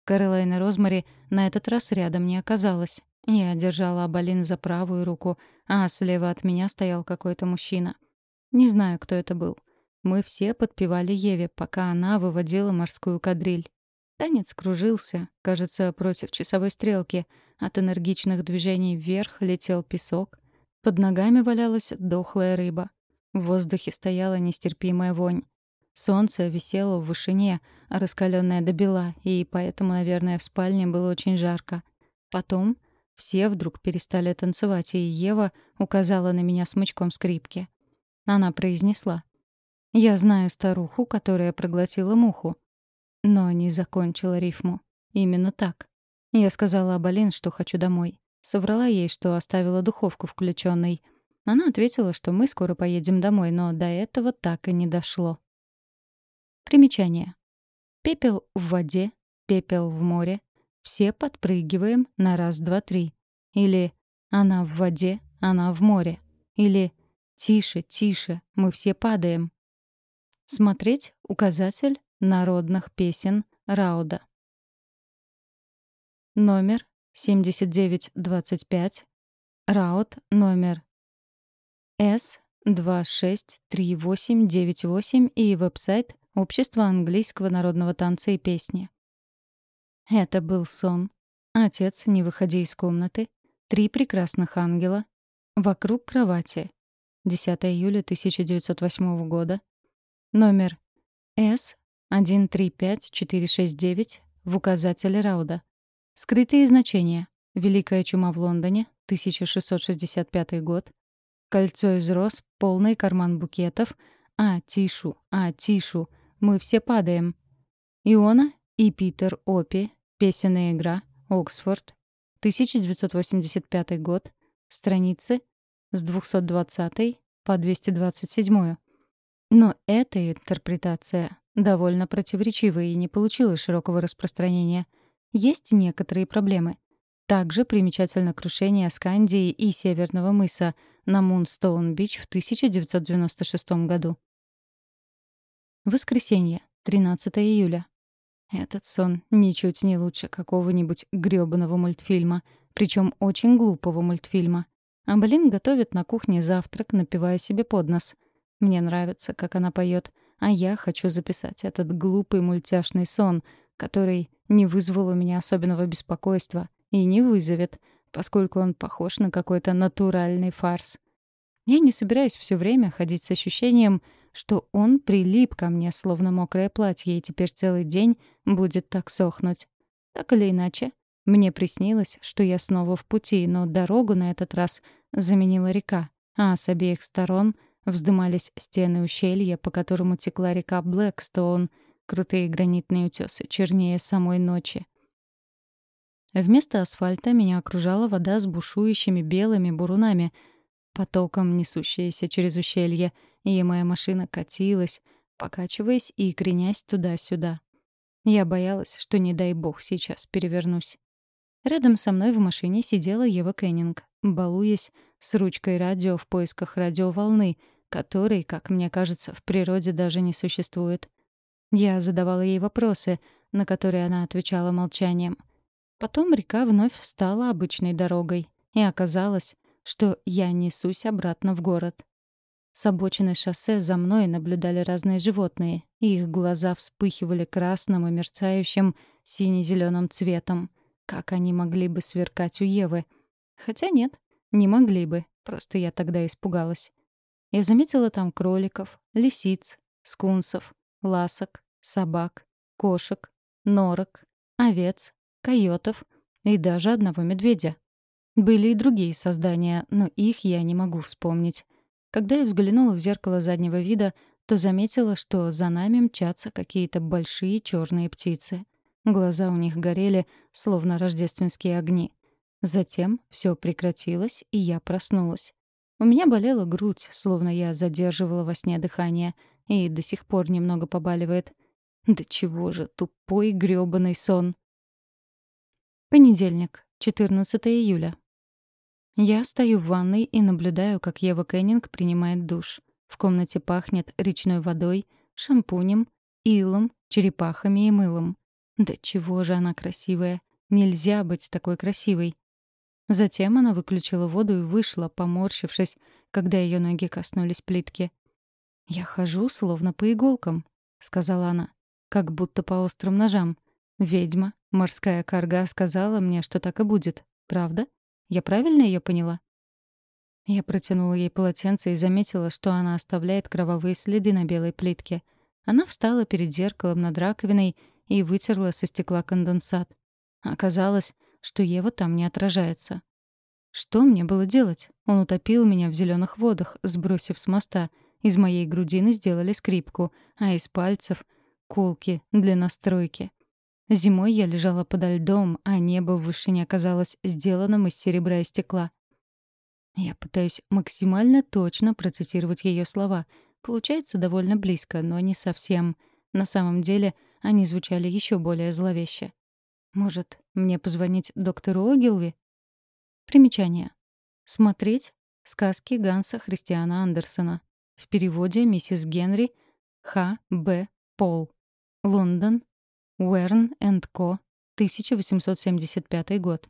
Кэролайн и Розмари на этот раз рядом не оказалось. Я держала Абалин за правую руку, а слева от меня стоял какой-то мужчина. Не знаю, кто это был. Мы все подпевали Еве, пока она выводила морскую кадриль. Танец кружился, кажется, против часовой стрелки. От энергичных движений вверх летел песок, Под ногами валялась дохлая рыба. В воздухе стояла нестерпимая вонь. Солнце висело в вышине, раскаленное до бела, и поэтому, наверное, в спальне было очень жарко. Потом все вдруг перестали танцевать, и Ева указала на меня смычком скрипки. Она произнесла. «Я знаю старуху, которая проглотила муху». Но не закончила рифму. Именно так. Я сказала Абалин, что хочу домой. Соврала ей, что оставила духовку включенной. Она ответила, что мы скоро поедем домой, но до этого так и не дошло. Примечание. Пепел в воде, пепел в море. Все подпрыгиваем на раз, два, три. Или «Она в воде, она в море». Или «Тише, тише, мы все падаем». Смотреть указатель народных песен Рауда. Номер 7925. Раут номер S263898 и веб-сайт Общества английского народного танца и песни. Это был сон. Отец, не выходя из комнаты, три прекрасных ангела, вокруг кровати. 10 июля 1908 года. Номер S135469 в указателе Рауда. Скрытые значения. Великая чума в Лондоне, 1665 год. Кольцо из роз, полный карман букетов. А, тишу, а, тишу, мы все падаем. Иона и Питер Опи, песенная игра, Оксфорд, 1985 год. Страницы с 220 по 227. Но эта интерпретация довольно противоречивая и не получила широкого распространения — есть некоторые проблемы. Также примечательно крушение Скандии и Северного мыса на Мунстоун-Бич в 1996 году. Воскресенье, 13 июля. Этот сон ничуть не лучше какого-нибудь грёбаного мультфильма, причем очень глупого мультфильма. Амбалин готовит на кухне завтрак, напивая себе под нос. Мне нравится, как она поет, а я хочу записать этот глупый мультяшный сон, который не вызвал у меня особенного беспокойства и не вызовет, поскольку он похож на какой-то натуральный фарс. Я не собираюсь все время ходить с ощущением, что он прилип ко мне, словно мокрое платье, и теперь целый день будет так сохнуть. Так или иначе, мне приснилось, что я снова в пути, но дорогу на этот раз заменила река, а с обеих сторон вздымались стены ущелья, по которому текла река Блэкстоун — крутые гранитные утесы, чернее самой ночи. Вместо асфальта меня окружала вода с бушующими белыми бурунами, потоком несущаяся через ущелье, и моя машина катилась, покачиваясь и кренясь туда-сюда. Я боялась, что, не дай бог, сейчас перевернусь. Рядом со мной в машине сидела Ева Кеннинг, балуясь с ручкой радио в поисках радиоволны, которой, как мне кажется, в природе даже не существует. Я задавала ей вопросы, на которые она отвечала молчанием. Потом река вновь стала обычной дорогой, и оказалось, что я несусь обратно в город. С обочины шоссе за мной наблюдали разные животные, и их глаза вспыхивали красным и мерцающим сине-зеленым цветом. Как они могли бы сверкать у Евы? Хотя нет, не могли бы, просто я тогда испугалась. Я заметила там кроликов, лисиц, скунсов, ласок, собак, кошек, норок, овец, койотов и даже одного медведя. Были и другие создания, но их я не могу вспомнить. Когда я взглянула в зеркало заднего вида, то заметила, что за нами мчатся какие-то большие черные птицы. Глаза у них горели, словно рождественские огни. Затем все прекратилось, и я проснулась. У меня болела грудь, словно я задерживала во сне дыхание — и до сих пор немного побаливает. Да чего же, тупой грёбаный сон. Понедельник, 14 июля. Я стою в ванной и наблюдаю, как Ева Кеннинг принимает душ. В комнате пахнет речной водой, шампунем, илом, черепахами и мылом. Да чего же она красивая. Нельзя быть такой красивой. Затем она выключила воду и вышла, поморщившись, когда ее ноги коснулись плитки. «Я хожу словно по иголкам», — сказала она, «как будто по острым ножам. Ведьма, морская карга сказала мне, что так и будет. Правда? Я правильно ее поняла?» Я протянула ей полотенце и заметила, что она оставляет кровавые следы на белой плитке. Она встала перед зеркалом над раковиной и вытерла со стекла конденсат. Оказалось, что Ева там не отражается. Что мне было делать? Он утопил меня в зеленых водах, сбросив с моста. Из моей грудины сделали скрипку, а из пальцев — колки для настройки. Зимой я лежала подо льдом, а небо в вышине оказалось сделанным из серебра и стекла. Я пытаюсь максимально точно процитировать ее слова. Получается довольно близко, но не совсем. На самом деле они звучали еще более зловеще. Может, мне позвонить доктору Огилви? Примечание. Смотреть сказки Ганса Христиана Андерсона. В переводе миссис Генри Х. Б. Пол. Лондон. Уэрн энд Ко. 1875 год.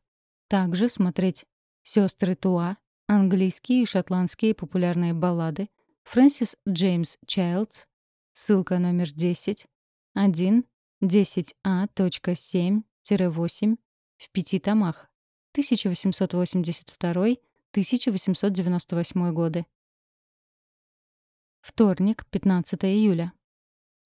Также смотреть «Сестры Туа», английские и шотландские популярные баллады, Фрэнсис Джеймс Чайлдс, ссылка номер 10, 1, 10а.7-8 в пяти томах, 1882-1898 годы. Вторник, 15 июля.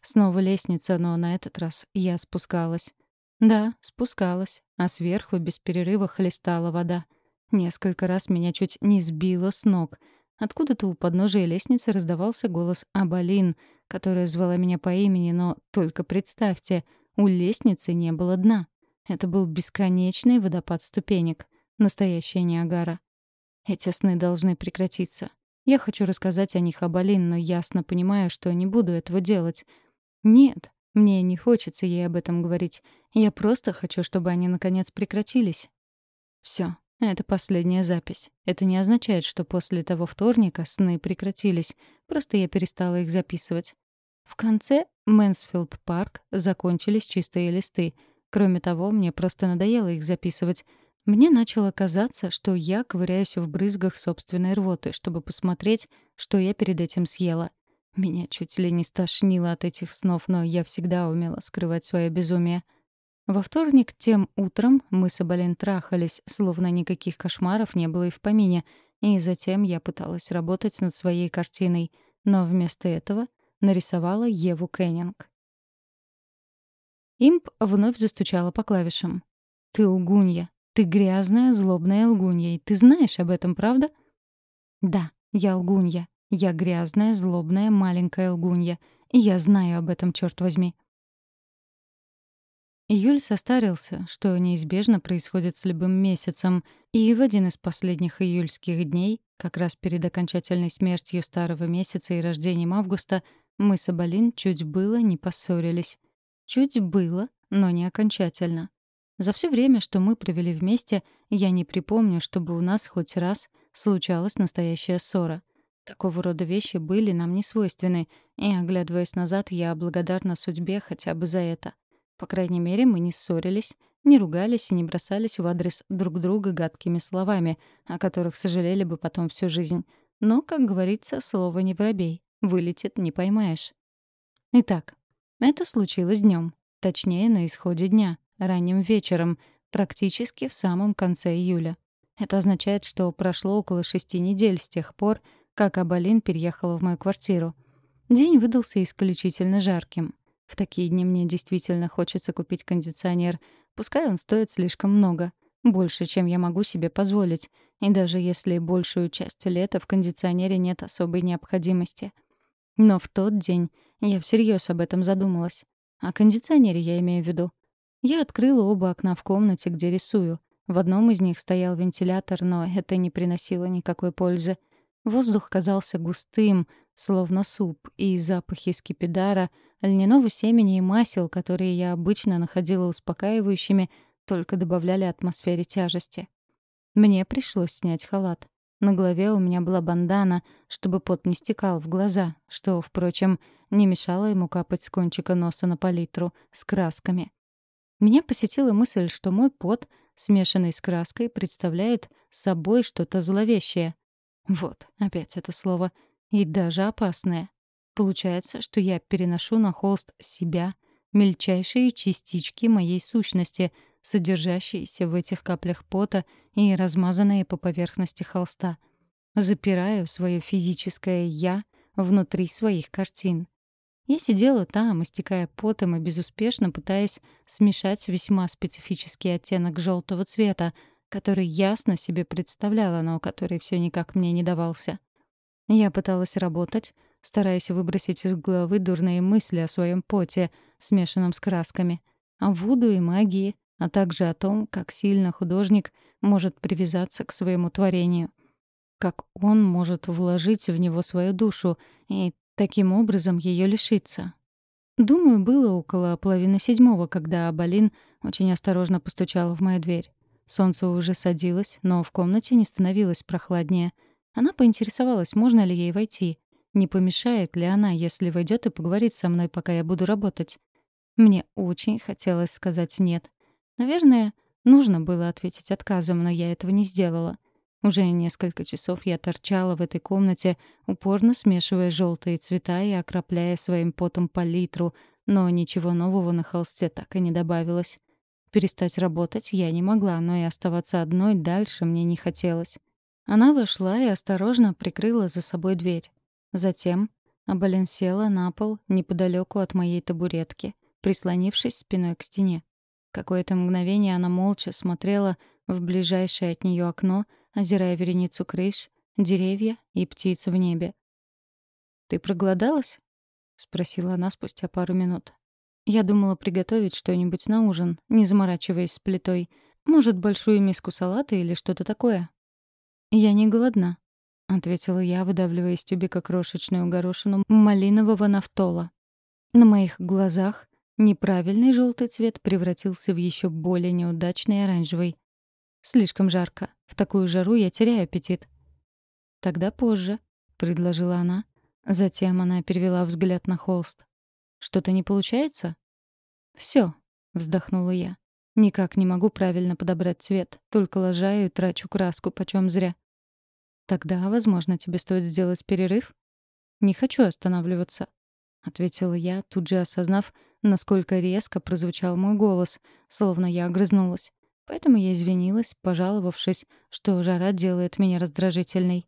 Снова лестница, но на этот раз я спускалась. Да, спускалась, а сверху без перерыва хлестала вода. Несколько раз меня чуть не сбило с ног. Откуда-то у подножия лестницы раздавался голос Абалин, которая звала меня по имени, но только представьте, у лестницы не было дна. Это был бесконечный водопад ступенек. Настоящая Ниагара. Эти сны должны прекратиться. Я хочу рассказать о них Абалин, но ясно понимаю, что не буду этого делать. Нет, мне не хочется ей об этом говорить. Я просто хочу, чтобы они наконец прекратились. Все, это последняя запись. Это не означает, что после того вторника сны прекратились. Просто я перестала их записывать. В конце Мэнсфилд Парк закончились чистые листы. Кроме того, мне просто надоело их записывать. Мне начало казаться, что я ковыряюсь в брызгах собственной рвоты, чтобы посмотреть, что я перед этим съела. Меня чуть ли не стошнило от этих снов, но я всегда умела скрывать свое безумие. Во вторник тем утром мы с Абалин трахались, словно никаких кошмаров не было и в помине, и затем я пыталась работать над своей картиной, но вместо этого нарисовала Еву Кеннинг. Имп вновь застучала по клавишам. «Ты лгунья. Ты грязная, злобная лгунья, и ты знаешь об этом, правда?» «Да, я лгунья. Я грязная, злобная, маленькая лгунья. И я знаю об этом, черт возьми. Июль состарился, что неизбежно происходит с любым месяцем, и в один из последних июльских дней, как раз перед окончательной смертью старого месяца и рождением августа, мы с Абалин чуть было не поссорились. Чуть было, но не окончательно. За все время, что мы провели вместе, я не припомню, чтобы у нас хоть раз случалась настоящая ссора. Такого рода вещи были нам не свойственны, и, оглядываясь назад, я благодарна судьбе хотя бы за это. По крайней мере, мы не ссорились, не ругались и не бросались в адрес друг друга гадкими словами, о которых сожалели бы потом всю жизнь. Но, как говорится, слово не воробей. Вылетит — не поймаешь. Итак, это случилось днем, точнее, на исходе дня, ранним вечером, практически в самом конце июля. Это означает, что прошло около шести недель с тех пор, как Абалин переехала в мою квартиру. День выдался исключительно жарким. В такие дни мне действительно хочется купить кондиционер. Пускай он стоит слишком много. Больше, чем я могу себе позволить. И даже если большую часть лета в кондиционере нет особой необходимости. Но в тот день я всерьез об этом задумалась. О кондиционере я имею в виду. Я открыла оба окна в комнате, где рисую. В одном из них стоял вентилятор, но это не приносило никакой пользы. Воздух казался густым, словно суп, и запахи скипидара — Льняного семени и масел, которые я обычно находила успокаивающими, только добавляли атмосфере тяжести. Мне пришлось снять халат. На голове у меня была бандана, чтобы пот не стекал в глаза, что, впрочем, не мешало ему капать с кончика носа на палитру с красками. Меня посетила мысль, что мой пот, смешанный с краской, представляет собой что-то зловещее. Вот, опять это слово. И даже опасное. Получается, что я переношу на холст себя, мельчайшие частички моей сущности, содержащиеся в этих каплях пота и размазанные по поверхности холста. Запираю свое физическое «я» внутри своих картин. Я сидела там, истекая потом и безуспешно пытаясь смешать весьма специфический оттенок желтого цвета, который ясно себе представляла, но который все никак мне не давался. Я пыталась работать, стараясь выбросить из головы дурные мысли о своем поте, смешанном с красками, о вуду и магии, а также о том, как сильно художник может привязаться к своему творению, как он может вложить в него свою душу и таким образом ее лишиться. Думаю, было около половины седьмого, когда Абалин очень осторожно постучала в мою дверь. Солнце уже садилось, но в комнате не становилось прохладнее. Она поинтересовалась, можно ли ей войти. Не помешает ли она, если войдет и поговорит со мной, пока я буду работать? Мне очень хотелось сказать «нет». Наверное, нужно было ответить отказом, но я этого не сделала. Уже несколько часов я торчала в этой комнате, упорно смешивая желтые цвета и окропляя своим потом палитру, но ничего нового на холсте так и не добавилось. Перестать работать я не могла, но и оставаться одной дальше мне не хотелось. Она вошла и осторожно прикрыла за собой дверь. Затем Абален села на пол неподалеку от моей табуретки, прислонившись спиной к стене. Какое-то мгновение она молча смотрела в ближайшее от нее окно, озирая вереницу крыш, деревья и птиц в небе. «Ты проголодалась?» — спросила она спустя пару минут. Я думала приготовить что-нибудь на ужин, не заморачиваясь с плитой. Может, большую миску салата или что-то такое. «Я не голодна», — ответила я, выдавливая из тюбика крошечную горошину малинового нафтола. На моих глазах неправильный желтый цвет превратился в еще более неудачный оранжевый. Слишком жарко. В такую жару я теряю аппетит. Тогда позже, предложила она. Затем она перевела взгляд на холст. Что-то не получается? Все, вздохнула я. Никак не могу правильно подобрать цвет, только лажаю и трачу краску почем зря. Тогда, возможно, тебе стоит сделать перерыв? Не хочу останавливаться, ответила я, тут же осознав, насколько резко прозвучал мой голос, словно я огрызнулась. Поэтому я извинилась, пожаловавшись, что жара делает меня раздражительной.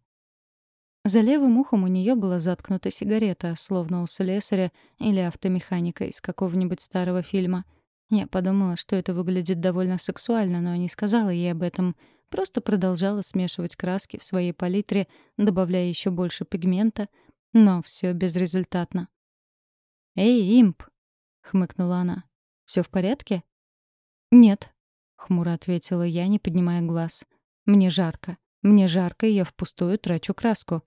За левым ухом у нее была заткнута сигарета, словно у слесаря или автомеханика из какого-нибудь старого фильма. Я подумала, что это выглядит довольно сексуально, но не сказала ей об этом. Просто продолжала смешивать краски в своей палитре, добавляя еще больше пигмента, но все безрезультатно. «Эй, имп!» — хмыкнула она. Все в порядке?» «Нет», — хмуро ответила я, не поднимая глаз. «Мне жарко. Мне жарко, и я впустую трачу краску».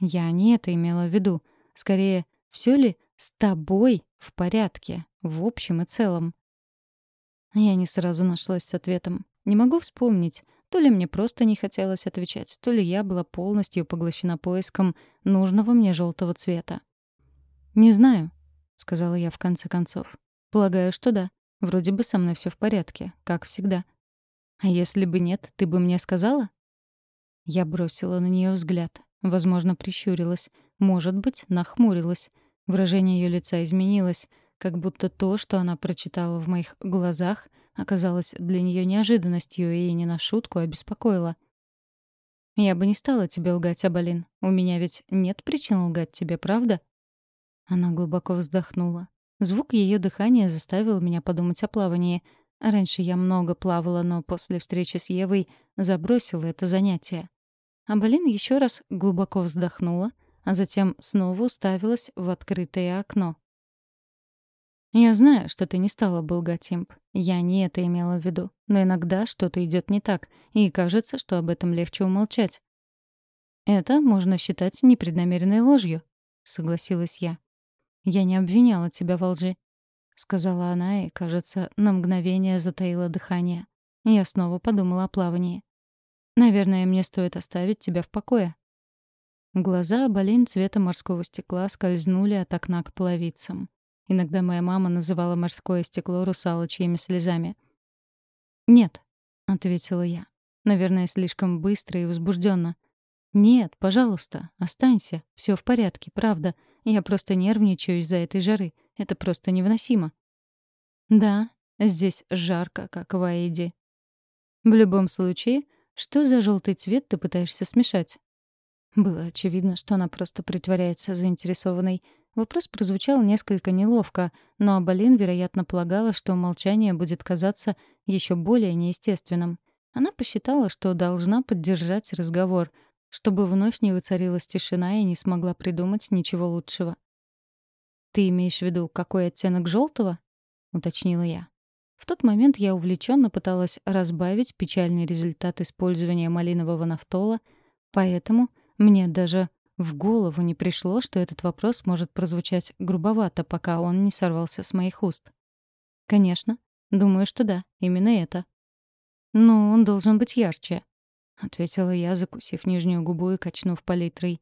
Я не это имела в виду. Скорее, все ли с тобой в порядке, в общем и целом? Я не сразу нашлась с ответом. Не могу вспомнить, то ли мне просто не хотелось отвечать, то ли я была полностью поглощена поиском нужного мне желтого цвета. «Не знаю», — сказала я в конце концов. «Полагаю, что да. Вроде бы со мной все в порядке, как всегда. А если бы нет, ты бы мне сказала? Я бросила на нее взгляд. Возможно, прищурилась. Может быть, нахмурилась. Выражение ее лица изменилось, как будто то, что она прочитала в моих глазах, оказалось для нее неожиданностью и не на шутку обеспокоило. «Я бы не стала тебе лгать, Абалин. У меня ведь нет причин лгать тебе, правда?» Она глубоко вздохнула. Звук ее дыхания заставил меня подумать о плавании. Раньше я много плавала, но после встречи с Евой забросила это занятие. А Балин еще раз глубоко вздохнула, а затем снова уставилась в открытое окно. «Я знаю, что ты не стала бы лгать, Имп. Я не это имела в виду. Но иногда что-то идет не так, и кажется, что об этом легче умолчать». «Это можно считать непреднамеренной ложью», — согласилась я. «Я не обвиняла тебя во лжи», — сказала она и, кажется, на мгновение затаила дыхание. Я снова подумала о плавании. «Наверное, мне стоит оставить тебя в покое». Глаза Абалин цвета морского стекла скользнули от окна к половицам. Иногда моя мама называла морское стекло русалочьими слезами. «Нет», — ответила я. Наверное, слишком быстро и возбужденно. «Нет, пожалуйста, останься. Все в порядке, правда. Я просто нервничаю из-за этой жары. Это просто невыносимо. Да, здесь жарко, как в Аиде. В любом случае, что за желтый цвет ты пытаешься смешать? Было очевидно, что она просто притворяется заинтересованной. Вопрос прозвучал несколько неловко, но Абалин, вероятно, полагала, что молчание будет казаться еще более неестественным. Она посчитала, что должна поддержать разговор, чтобы вновь не воцарилась тишина и не смогла придумать ничего лучшего. «Ты имеешь в виду, какой оттенок желтого?» — уточнила я. В тот момент я увлеченно пыталась разбавить печальный результат использования малинового нафтола, поэтому мне даже в голову не пришло, что этот вопрос может прозвучать грубовато, пока он не сорвался с моих уст. «Конечно. Думаю, что да. Именно это». «Но он должен быть ярче», — ответила я, закусив нижнюю губу и качнув палитрой.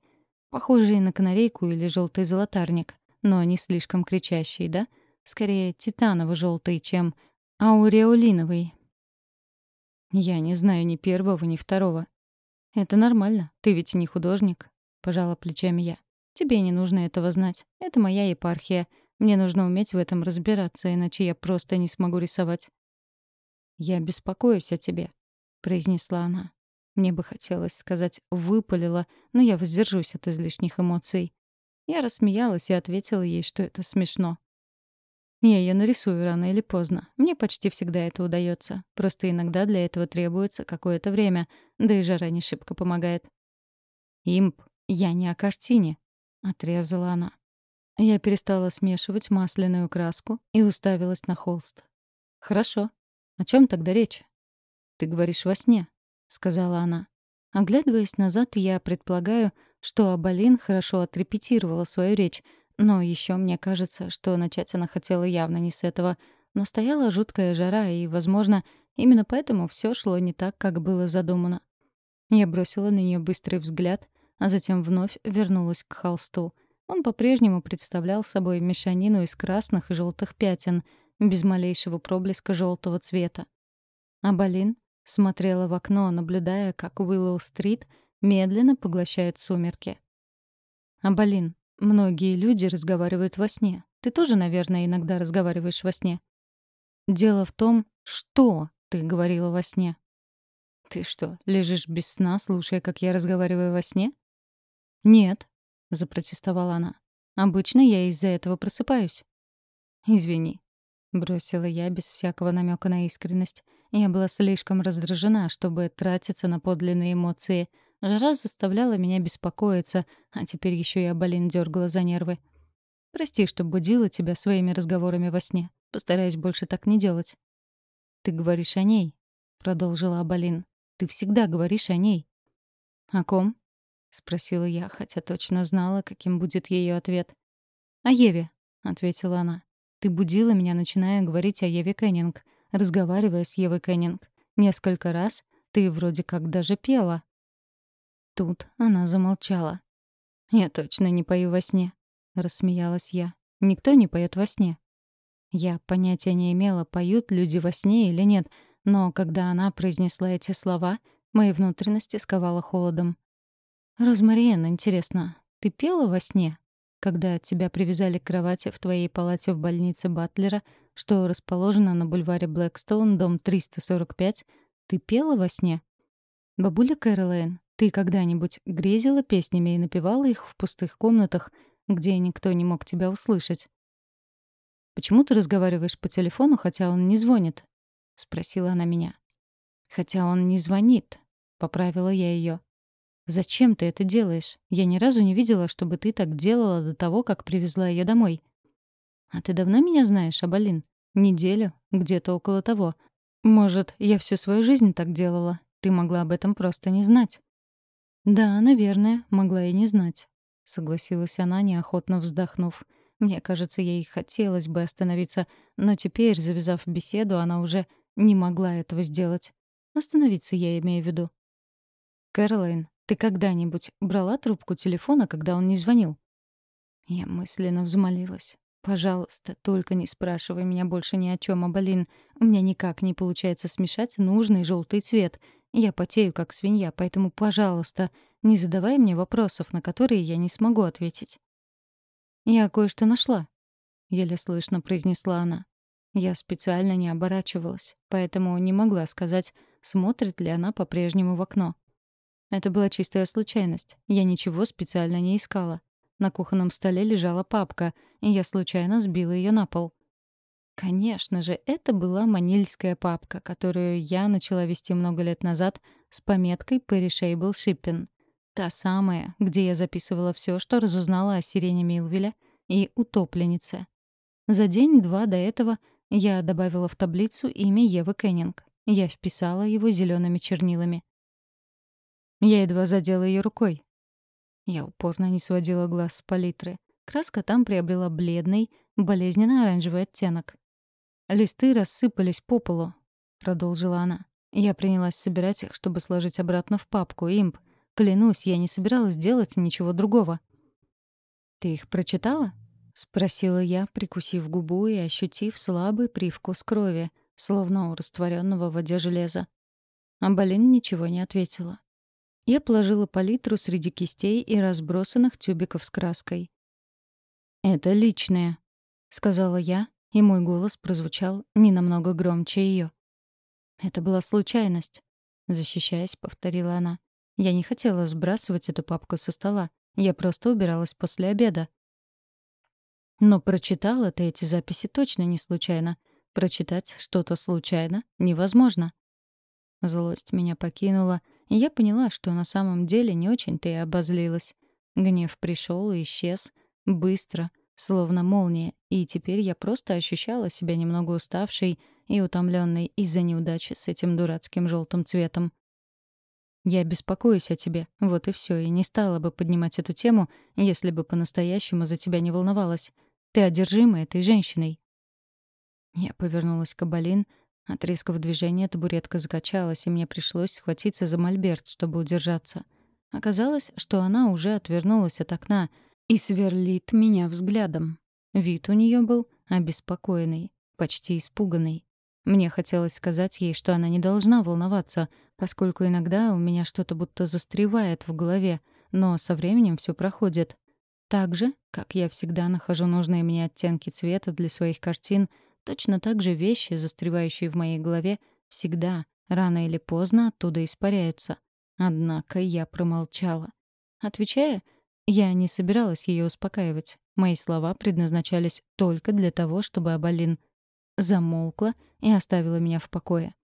«Похожий на канарейку или желтый золотарник но не слишком кричащий, да? Скорее, титаново-желтый, чем ауреолиновый. Я не знаю ни первого, ни второго. Это нормально, ты ведь не художник, пожала плечами я. Тебе не нужно этого знать. Это моя епархия. Мне нужно уметь в этом разбираться, иначе я просто не смогу рисовать. Я беспокоюсь о тебе, произнесла она. Мне бы хотелось сказать «выпалила», но я воздержусь от излишних эмоций. Я рассмеялась и ответила ей, что это смешно. «Не, я нарисую рано или поздно. Мне почти всегда это удается. Просто иногда для этого требуется какое-то время, да и жара не шибко помогает». «Имп, я не о картине», — отрезала она. Я перестала смешивать масляную краску и уставилась на холст. «Хорошо. О чем тогда речь?» «Ты говоришь во сне», — сказала она. Оглядываясь назад, я предполагаю, что Абалин хорошо отрепетировала свою речь, но еще мне кажется, что начать она хотела явно не с этого. Но стояла жуткая жара, и, возможно, именно поэтому все шло не так, как было задумано. Я бросила на нее быстрый взгляд, а затем вновь вернулась к холсту. Он по-прежнему представлял собой мешанину из красных и желтых пятен, без малейшего проблеска желтого цвета. Абалин смотрела в окно, наблюдая, как Уиллоу-стрит — медленно поглощает сумерки. Абалин, многие люди разговаривают во сне. Ты тоже, наверное, иногда разговариваешь во сне. Дело в том, что ты говорила во сне. Ты что, лежишь без сна, слушая, как я разговариваю во сне? Нет, запротестовала она. Обычно я из-за этого просыпаюсь. Извини, бросила я без всякого намека на искренность. Я была слишком раздражена, чтобы тратиться на подлинные эмоции — Жара заставляла меня беспокоиться, а теперь еще и Абалин дергала за нервы. «Прости, что будила тебя своими разговорами во сне. Постараюсь больше так не делать». «Ты говоришь о ней», — продолжила Абалин. «Ты всегда говоришь о ней». «О ком?» — спросила я, хотя точно знала, каким будет ее ответ. «О Еве», — ответила она. «Ты будила меня, начиная говорить о Еве Кеннинг, разговаривая с Евой Кеннинг. Несколько раз ты вроде как даже пела». Тут она замолчала. «Я точно не пою во сне», — рассмеялась я. «Никто не поет во сне». Я понятия не имела, поют люди во сне или нет, но когда она произнесла эти слова, мои внутренности сковало холодом. «Розмариен, интересно, ты пела во сне? Когда тебя привязали к кровати в твоей палате в больнице Батлера, что расположена на бульваре Блэкстоун, дом 345, ты пела во сне?» «Бабуля Кэролайн, ты когда-нибудь грезила песнями и напевала их в пустых комнатах, где никто не мог тебя услышать? «Почему ты разговариваешь по телефону, хотя он не звонит?» — спросила она меня. «Хотя он не звонит», — поправила я ее. «Зачем ты это делаешь? Я ни разу не видела, чтобы ты так делала до того, как привезла ее домой». «А ты давно меня знаешь, Абалин? Неделю? Где-то около того. Может, я всю свою жизнь так делала? Ты могла об этом просто не знать». «Да, наверное, могла и не знать», — согласилась она, неохотно вздохнув. Мне кажется, ей хотелось бы остановиться, но теперь, завязав беседу, она уже не могла этого сделать. Остановиться я имею в виду. «Кэролайн, ты когда-нибудь брала трубку телефона, когда он не звонил?» Я мысленно взмолилась. «Пожалуйста, только не спрашивай меня больше ни о чем, Абалин. У меня никак не получается смешать нужный желтый цвет. Я потею, как свинья, поэтому, пожалуйста, не задавай мне вопросов, на которые я не смогу ответить». «Я кое-что нашла», — еле слышно произнесла она. Я специально не оборачивалась, поэтому не могла сказать, смотрит ли она по-прежнему в окно. Это была чистая случайность. Я ничего специально не искала. На кухонном столе лежала папка, и я случайно сбила ее на пол. Конечно же, это была манильская папка, которую я начала вести много лет назад с пометкой «Perishable Shipping». Та самая, где я записывала все, что разузнала о сирене Милвеля и утопленнице. За день-два до этого я добавила в таблицу имя Евы Кеннинг. Я вписала его зелеными чернилами. Я едва задела ее рукой. Я упорно не сводила глаз с палитры. Краска там приобрела бледный, болезненно-оранжевый оттенок. «Листы рассыпались по полу», — продолжила она. Я принялась собирать их, чтобы сложить обратно в папку «Имп». Клянусь, я не собиралась делать ничего другого. «Ты их прочитала?» — спросила я, прикусив губу и ощутив слабый привкус крови, словно у растворенного в воде железа. А Болин ничего не ответила. Я положила палитру среди кистей и разбросанных тюбиков с краской. «Это личное», — сказала я, и мой голос прозвучал не намного громче ее. «Это была случайность», — защищаясь, повторила она. Я не хотела сбрасывать эту папку со стола. Я просто убиралась после обеда. Но прочитала ты эти записи точно не случайно. Прочитать что-то случайно невозможно. Злость меня покинула, и я поняла, что на самом деле не очень-то и обозлилась. Гнев пришел и исчез. Быстро, словно молния, и теперь я просто ощущала себя немного уставшей и утомленной из-за неудачи с этим дурацким желтым цветом. Я беспокоюсь о тебе, вот и все, и не стала бы поднимать эту тему, если бы по-настоящему за тебя не волновалась. Ты одержима этой женщиной. Я повернулась к Абалин. От резкого движения табуретка закачалась, и мне пришлось схватиться за мольберт, чтобы удержаться. Оказалось, что она уже отвернулась от окна и сверлит меня взглядом. Вид у нее был обеспокоенный, почти испуганный. Мне хотелось сказать ей, что она не должна волноваться, поскольку иногда у меня что-то будто застревает в голове, но со временем все проходит. Так же, как я всегда нахожу нужные мне оттенки цвета для своих картин, точно так же вещи, застревающие в моей голове, всегда, рано или поздно, оттуда испаряются. Однако я промолчала. Отвечая, я не собиралась ее успокаивать. Мои слова предназначались только для того, чтобы Абалин замолкла и оставила меня в покое.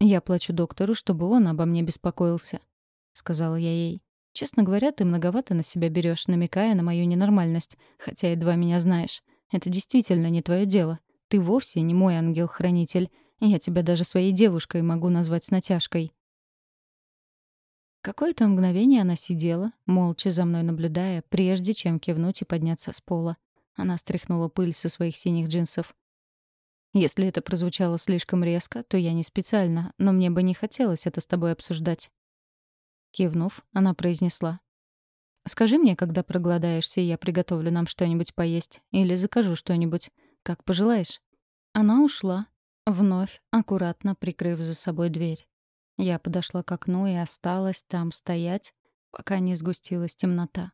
«Я плачу доктору, чтобы он обо мне беспокоился», — сказала я ей. «Честно говоря, ты многовато на себя берешь, намекая на мою ненормальность, хотя едва меня знаешь. Это действительно не твое дело. Ты вовсе не мой ангел-хранитель. Я тебя даже своей девушкой могу назвать с натяжкой». Какое-то мгновение она сидела, молча за мной наблюдая, прежде чем кивнуть и подняться с пола. Она стряхнула пыль со своих синих джинсов. Если это прозвучало слишком резко, то я не специально, но мне бы не хотелось это с тобой обсуждать. Кивнув, она произнесла. «Скажи мне, когда проголодаешься, я приготовлю нам что-нибудь поесть. Или закажу что-нибудь. Как пожелаешь». Она ушла, вновь аккуратно прикрыв за собой дверь. Я подошла к окну и осталась там стоять, пока не сгустилась темнота.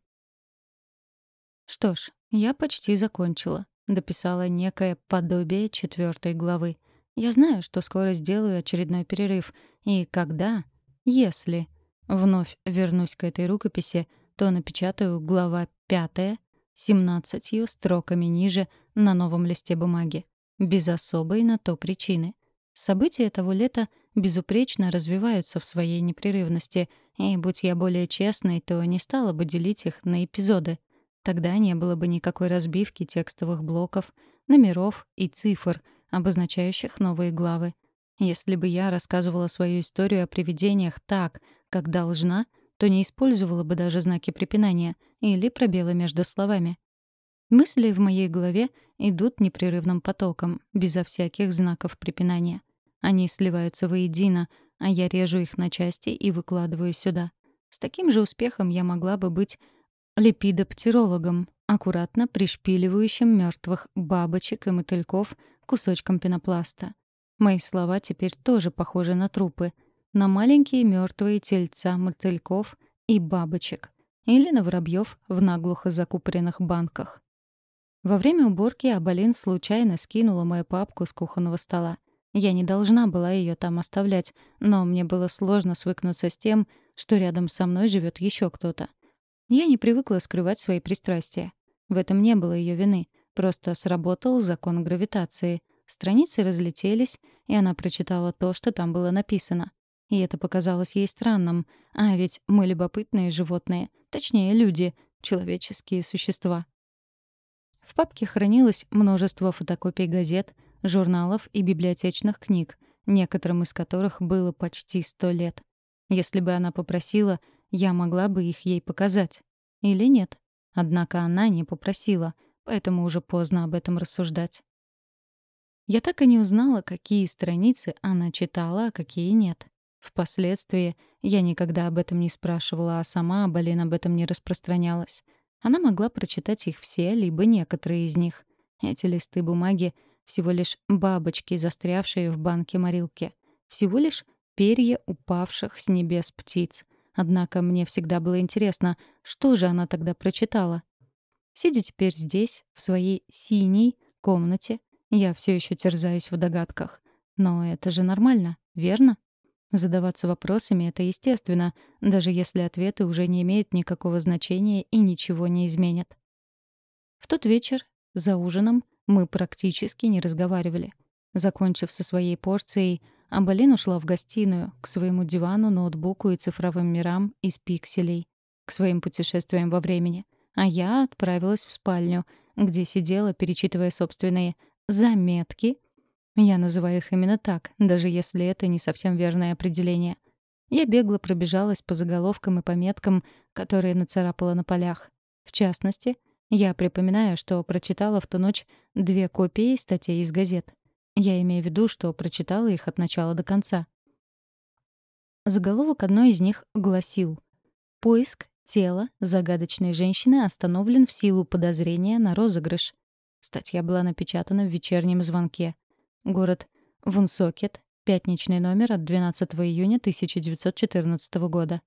Что ж, я почти закончила дописала некое подобие четвертой главы. Я знаю, что скоро сделаю очередной перерыв. И когда, если вновь вернусь к этой рукописи, то напечатаю глава пятая, семнадцатью строками ниже на новом листе бумаги. Без особой на то причины. События того лета безупречно развиваются в своей непрерывности, и, будь я более честной, то не стала бы делить их на эпизоды. Тогда не было бы никакой разбивки текстовых блоков, номеров и цифр, обозначающих новые главы. Если бы я рассказывала свою историю о привидениях так, как должна, то не использовала бы даже знаки препинания или пробелы между словами. Мысли в моей голове идут непрерывным потоком, безо всяких знаков препинания. Они сливаются воедино, а я режу их на части и выкладываю сюда. С таким же успехом я могла бы быть липидоптерологом, аккуратно пришпиливающим мертвых бабочек и мотыльков кусочком пенопласта. Мои слова теперь тоже похожи на трупы, на маленькие мертвые тельца мотыльков и бабочек или на воробьев в наглухо закупоренных банках. Во время уборки Абалин случайно скинула мою папку с кухонного стола. Я не должна была ее там оставлять, но мне было сложно свыкнуться с тем, что рядом со мной живет еще кто-то. Я не привыкла скрывать свои пристрастия. В этом не было ее вины. Просто сработал закон гравитации. Страницы разлетелись, и она прочитала то, что там было написано. И это показалось ей странным. А ведь мы любопытные животные. Точнее, люди. Человеческие существа. В папке хранилось множество фотокопий газет, журналов и библиотечных книг, некоторым из которых было почти сто лет. Если бы она попросила, я могла бы их ей показать. Или нет. Однако она не попросила, поэтому уже поздно об этом рассуждать. Я так и не узнала, какие страницы она читала, а какие нет. Впоследствии я никогда об этом не спрашивала, а сама Балин об этом не распространялась. Она могла прочитать их все, либо некоторые из них. Эти листы бумаги — всего лишь бабочки, застрявшие в банке морилки. Всего лишь перья упавших с небес птиц. Однако мне всегда было интересно, что же она тогда прочитала. Сидя теперь здесь, в своей синей комнате, я все еще терзаюсь в догадках. Но это же нормально, верно? Задаваться вопросами — это естественно, даже если ответы уже не имеют никакого значения и ничего не изменят. В тот вечер, за ужином, мы практически не разговаривали. Закончив со своей порцией, Амбалин ушла в гостиную, к своему дивану, ноутбуку и цифровым мирам из пикселей, к своим путешествиям во времени. А я отправилась в спальню, где сидела, перечитывая собственные «заметки», я называю их именно так, даже если это не совсем верное определение. Я бегло пробежалась по заголовкам и пометкам, которые нацарапала на полях. В частности, я припоминаю, что прочитала в ту ночь две копии статей из газет. Я имею в виду, что прочитала их от начала до конца. Заголовок одной из них гласил «Поиск тела загадочной женщины остановлен в силу подозрения на розыгрыш». Статья была напечатана в вечернем звонке. Город Вунсокет, пятничный номер от 12 июня 1914 года.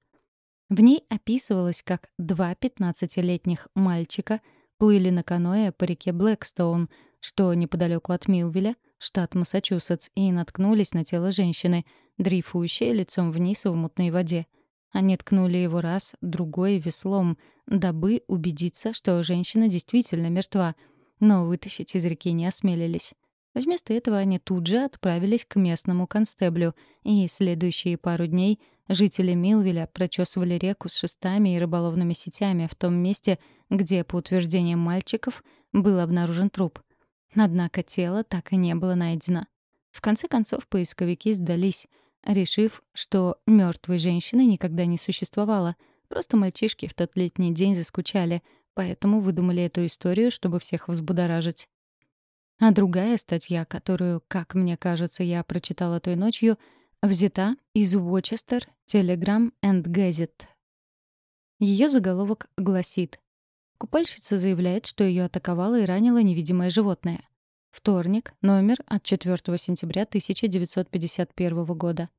В ней описывалось, как два 15-летних мальчика плыли на каноэ по реке Блэкстоун, что неподалеку от Милвилля, штат Массачусетс, и наткнулись на тело женщины, дрейфующее лицом вниз в мутной воде. Они ткнули его раз, другой веслом, дабы убедиться, что женщина действительно мертва, но вытащить из реки не осмелились. Вместо этого они тут же отправились к местному констеблю, и следующие пару дней жители Милвилля прочесывали реку с шестами и рыболовными сетями в том месте, где, по утверждениям мальчиков, был обнаружен труп. Однако тело так и не было найдено. В конце концов поисковики сдались, решив, что мертвой женщины никогда не существовало, просто мальчишки в тот летний день заскучали, поэтому выдумали эту историю, чтобы всех взбудоражить. А другая статья, которую, как мне кажется, я прочитала той ночью, взята из Worcester Telegram and Gazette. Ее заголовок гласит Купальщица заявляет, что ее атаковало и ранило невидимое животное. Вторник, номер от 4 сентября 1951 года.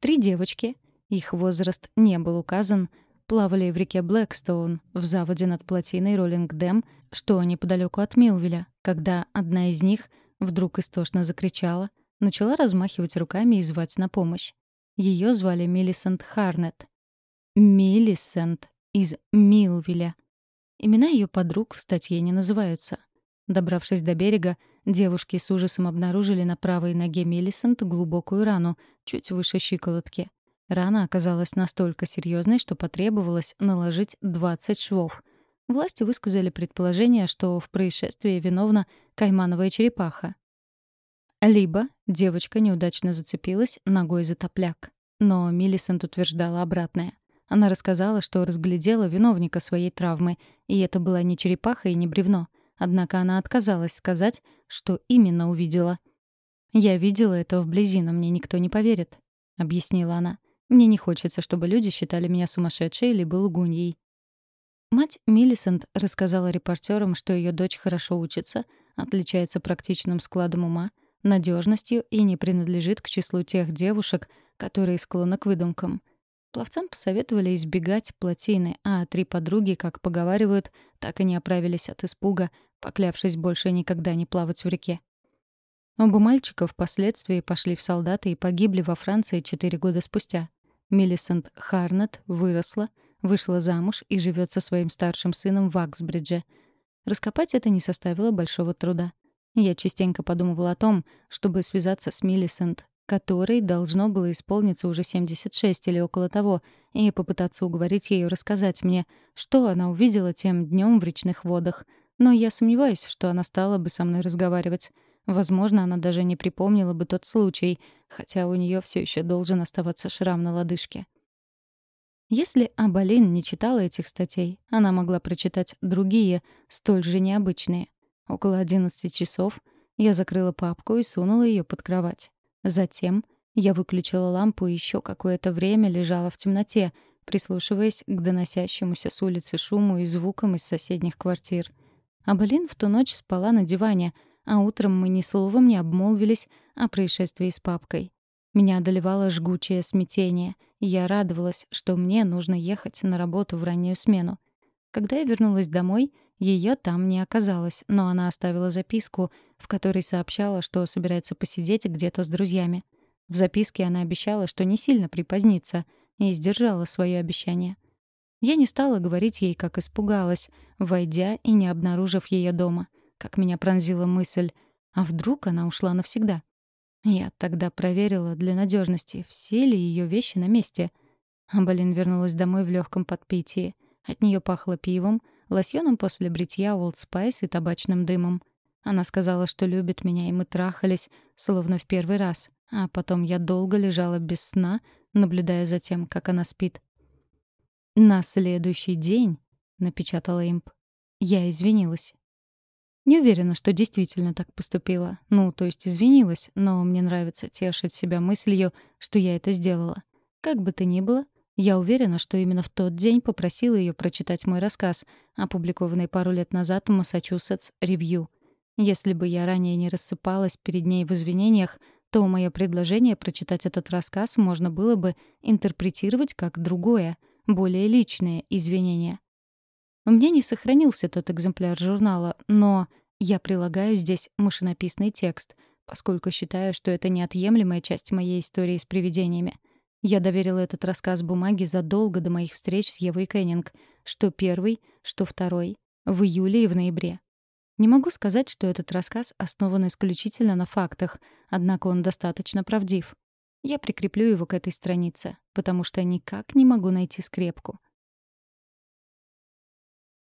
Три девочки, их возраст не был указан, плавали в реке Блэкстоун в заводе над плотиной Роллинг-Дэм, что неподалеку от Милвилля, когда одна из них вдруг истошно закричала, начала размахивать руками и звать на помощь. Ее звали Миллисент Харнет. Миллисент из Милвилля. Имена ее подруг в статье не называются. Добравшись до берега, девушки с ужасом обнаружили на правой ноге Миллисент глубокую рану, чуть выше щиколотки. Рана оказалась настолько серьезной, что потребовалось наложить 20 швов. Власти высказали предположение, что в происшествии виновна каймановая черепаха. Либо девочка неудачно зацепилась ногой за топляк. Но Миллисент утверждала обратное. Она рассказала, что разглядела виновника своей травмы, и это была не черепаха и не бревно. Однако она отказалась сказать, что именно увидела. «Я видела это вблизи, но мне никто не поверит», — объяснила она. Мне не хочется, чтобы люди считали меня сумасшедшей или лгуньей. Мать Миллисент рассказала репортерам, что ее дочь хорошо учится, отличается практичным складом ума, надежностью и не принадлежит к числу тех девушек, которые склонны к выдумкам. Пловцам посоветовали избегать плотины, а три подруги, как поговаривают, так и не оправились от испуга, поклявшись больше никогда не плавать в реке. Оба мальчика впоследствии пошли в солдаты и погибли во Франции четыре года спустя. Миллисент Харнет выросла, вышла замуж и живет со своим старшим сыном в Аксбридже. Раскопать это не составило большого труда. Я частенько подумывала о том, чтобы связаться с Миллисент, которой должно было исполниться уже 76 или около того, и попытаться уговорить ее рассказать мне, что она увидела тем днем в речных водах. Но я сомневаюсь, что она стала бы со мной разговаривать. Возможно, она даже не припомнила бы тот случай, хотя у нее все еще должен оставаться шрам на лодыжке. Если Абалин не читала этих статей, она могла прочитать другие, столь же необычные. Около 11 часов я закрыла папку и сунула ее под кровать. Затем я выключила лампу и еще какое-то время лежала в темноте, прислушиваясь к доносящемуся с улицы шуму и звукам из соседних квартир. Абалин в ту ночь спала на диване, а утром мы ни словом не обмолвились о происшествии с папкой. Меня одолевало жгучее смятение, я радовалась, что мне нужно ехать на работу в раннюю смену. Когда я вернулась домой, ее там не оказалось, но она оставила записку, в которой сообщала, что собирается посидеть где-то с друзьями. В записке она обещала, что не сильно припозднится, и сдержала свое обещание. Я не стала говорить ей, как испугалась, войдя и не обнаружив ее дома. Как меня пронзила мысль, а вдруг она ушла навсегда? Я тогда проверила для надежности, все ли ее вещи на месте. Амбалин вернулась домой в легком подпитии. От нее пахло пивом, лосьоном после бритья Old Spice и табачным дымом. Она сказала, что любит меня, и мы трахались, словно в первый раз. А потом я долго лежала без сна, наблюдая за тем, как она спит. «На следующий день», — напечатала имп, — я извинилась. Не уверена, что действительно так поступила. Ну, то есть извинилась, но мне нравится тешить себя мыслью, что я это сделала. Как бы то ни было, я уверена, что именно в тот день попросила ее прочитать мой рассказ, опубликованный пару лет назад в Massachusetts Review. Если бы я ранее не рассыпалась перед ней в извинениях, то мое предложение прочитать этот рассказ можно было бы интерпретировать как другое, более личное извинение. У меня не сохранился тот экземпляр журнала, но я прилагаю здесь машинописный текст, поскольку считаю, что это неотъемлемая часть моей истории с привидениями — я доверила этот рассказ бумаге задолго до моих встреч с Евой Кеннинг, что первый, что второй, в июле и в ноябре. Не могу сказать, что этот рассказ основан исключительно на фактах, однако он достаточно правдив. Я прикреплю его к этой странице, потому что никак не могу найти скрепку —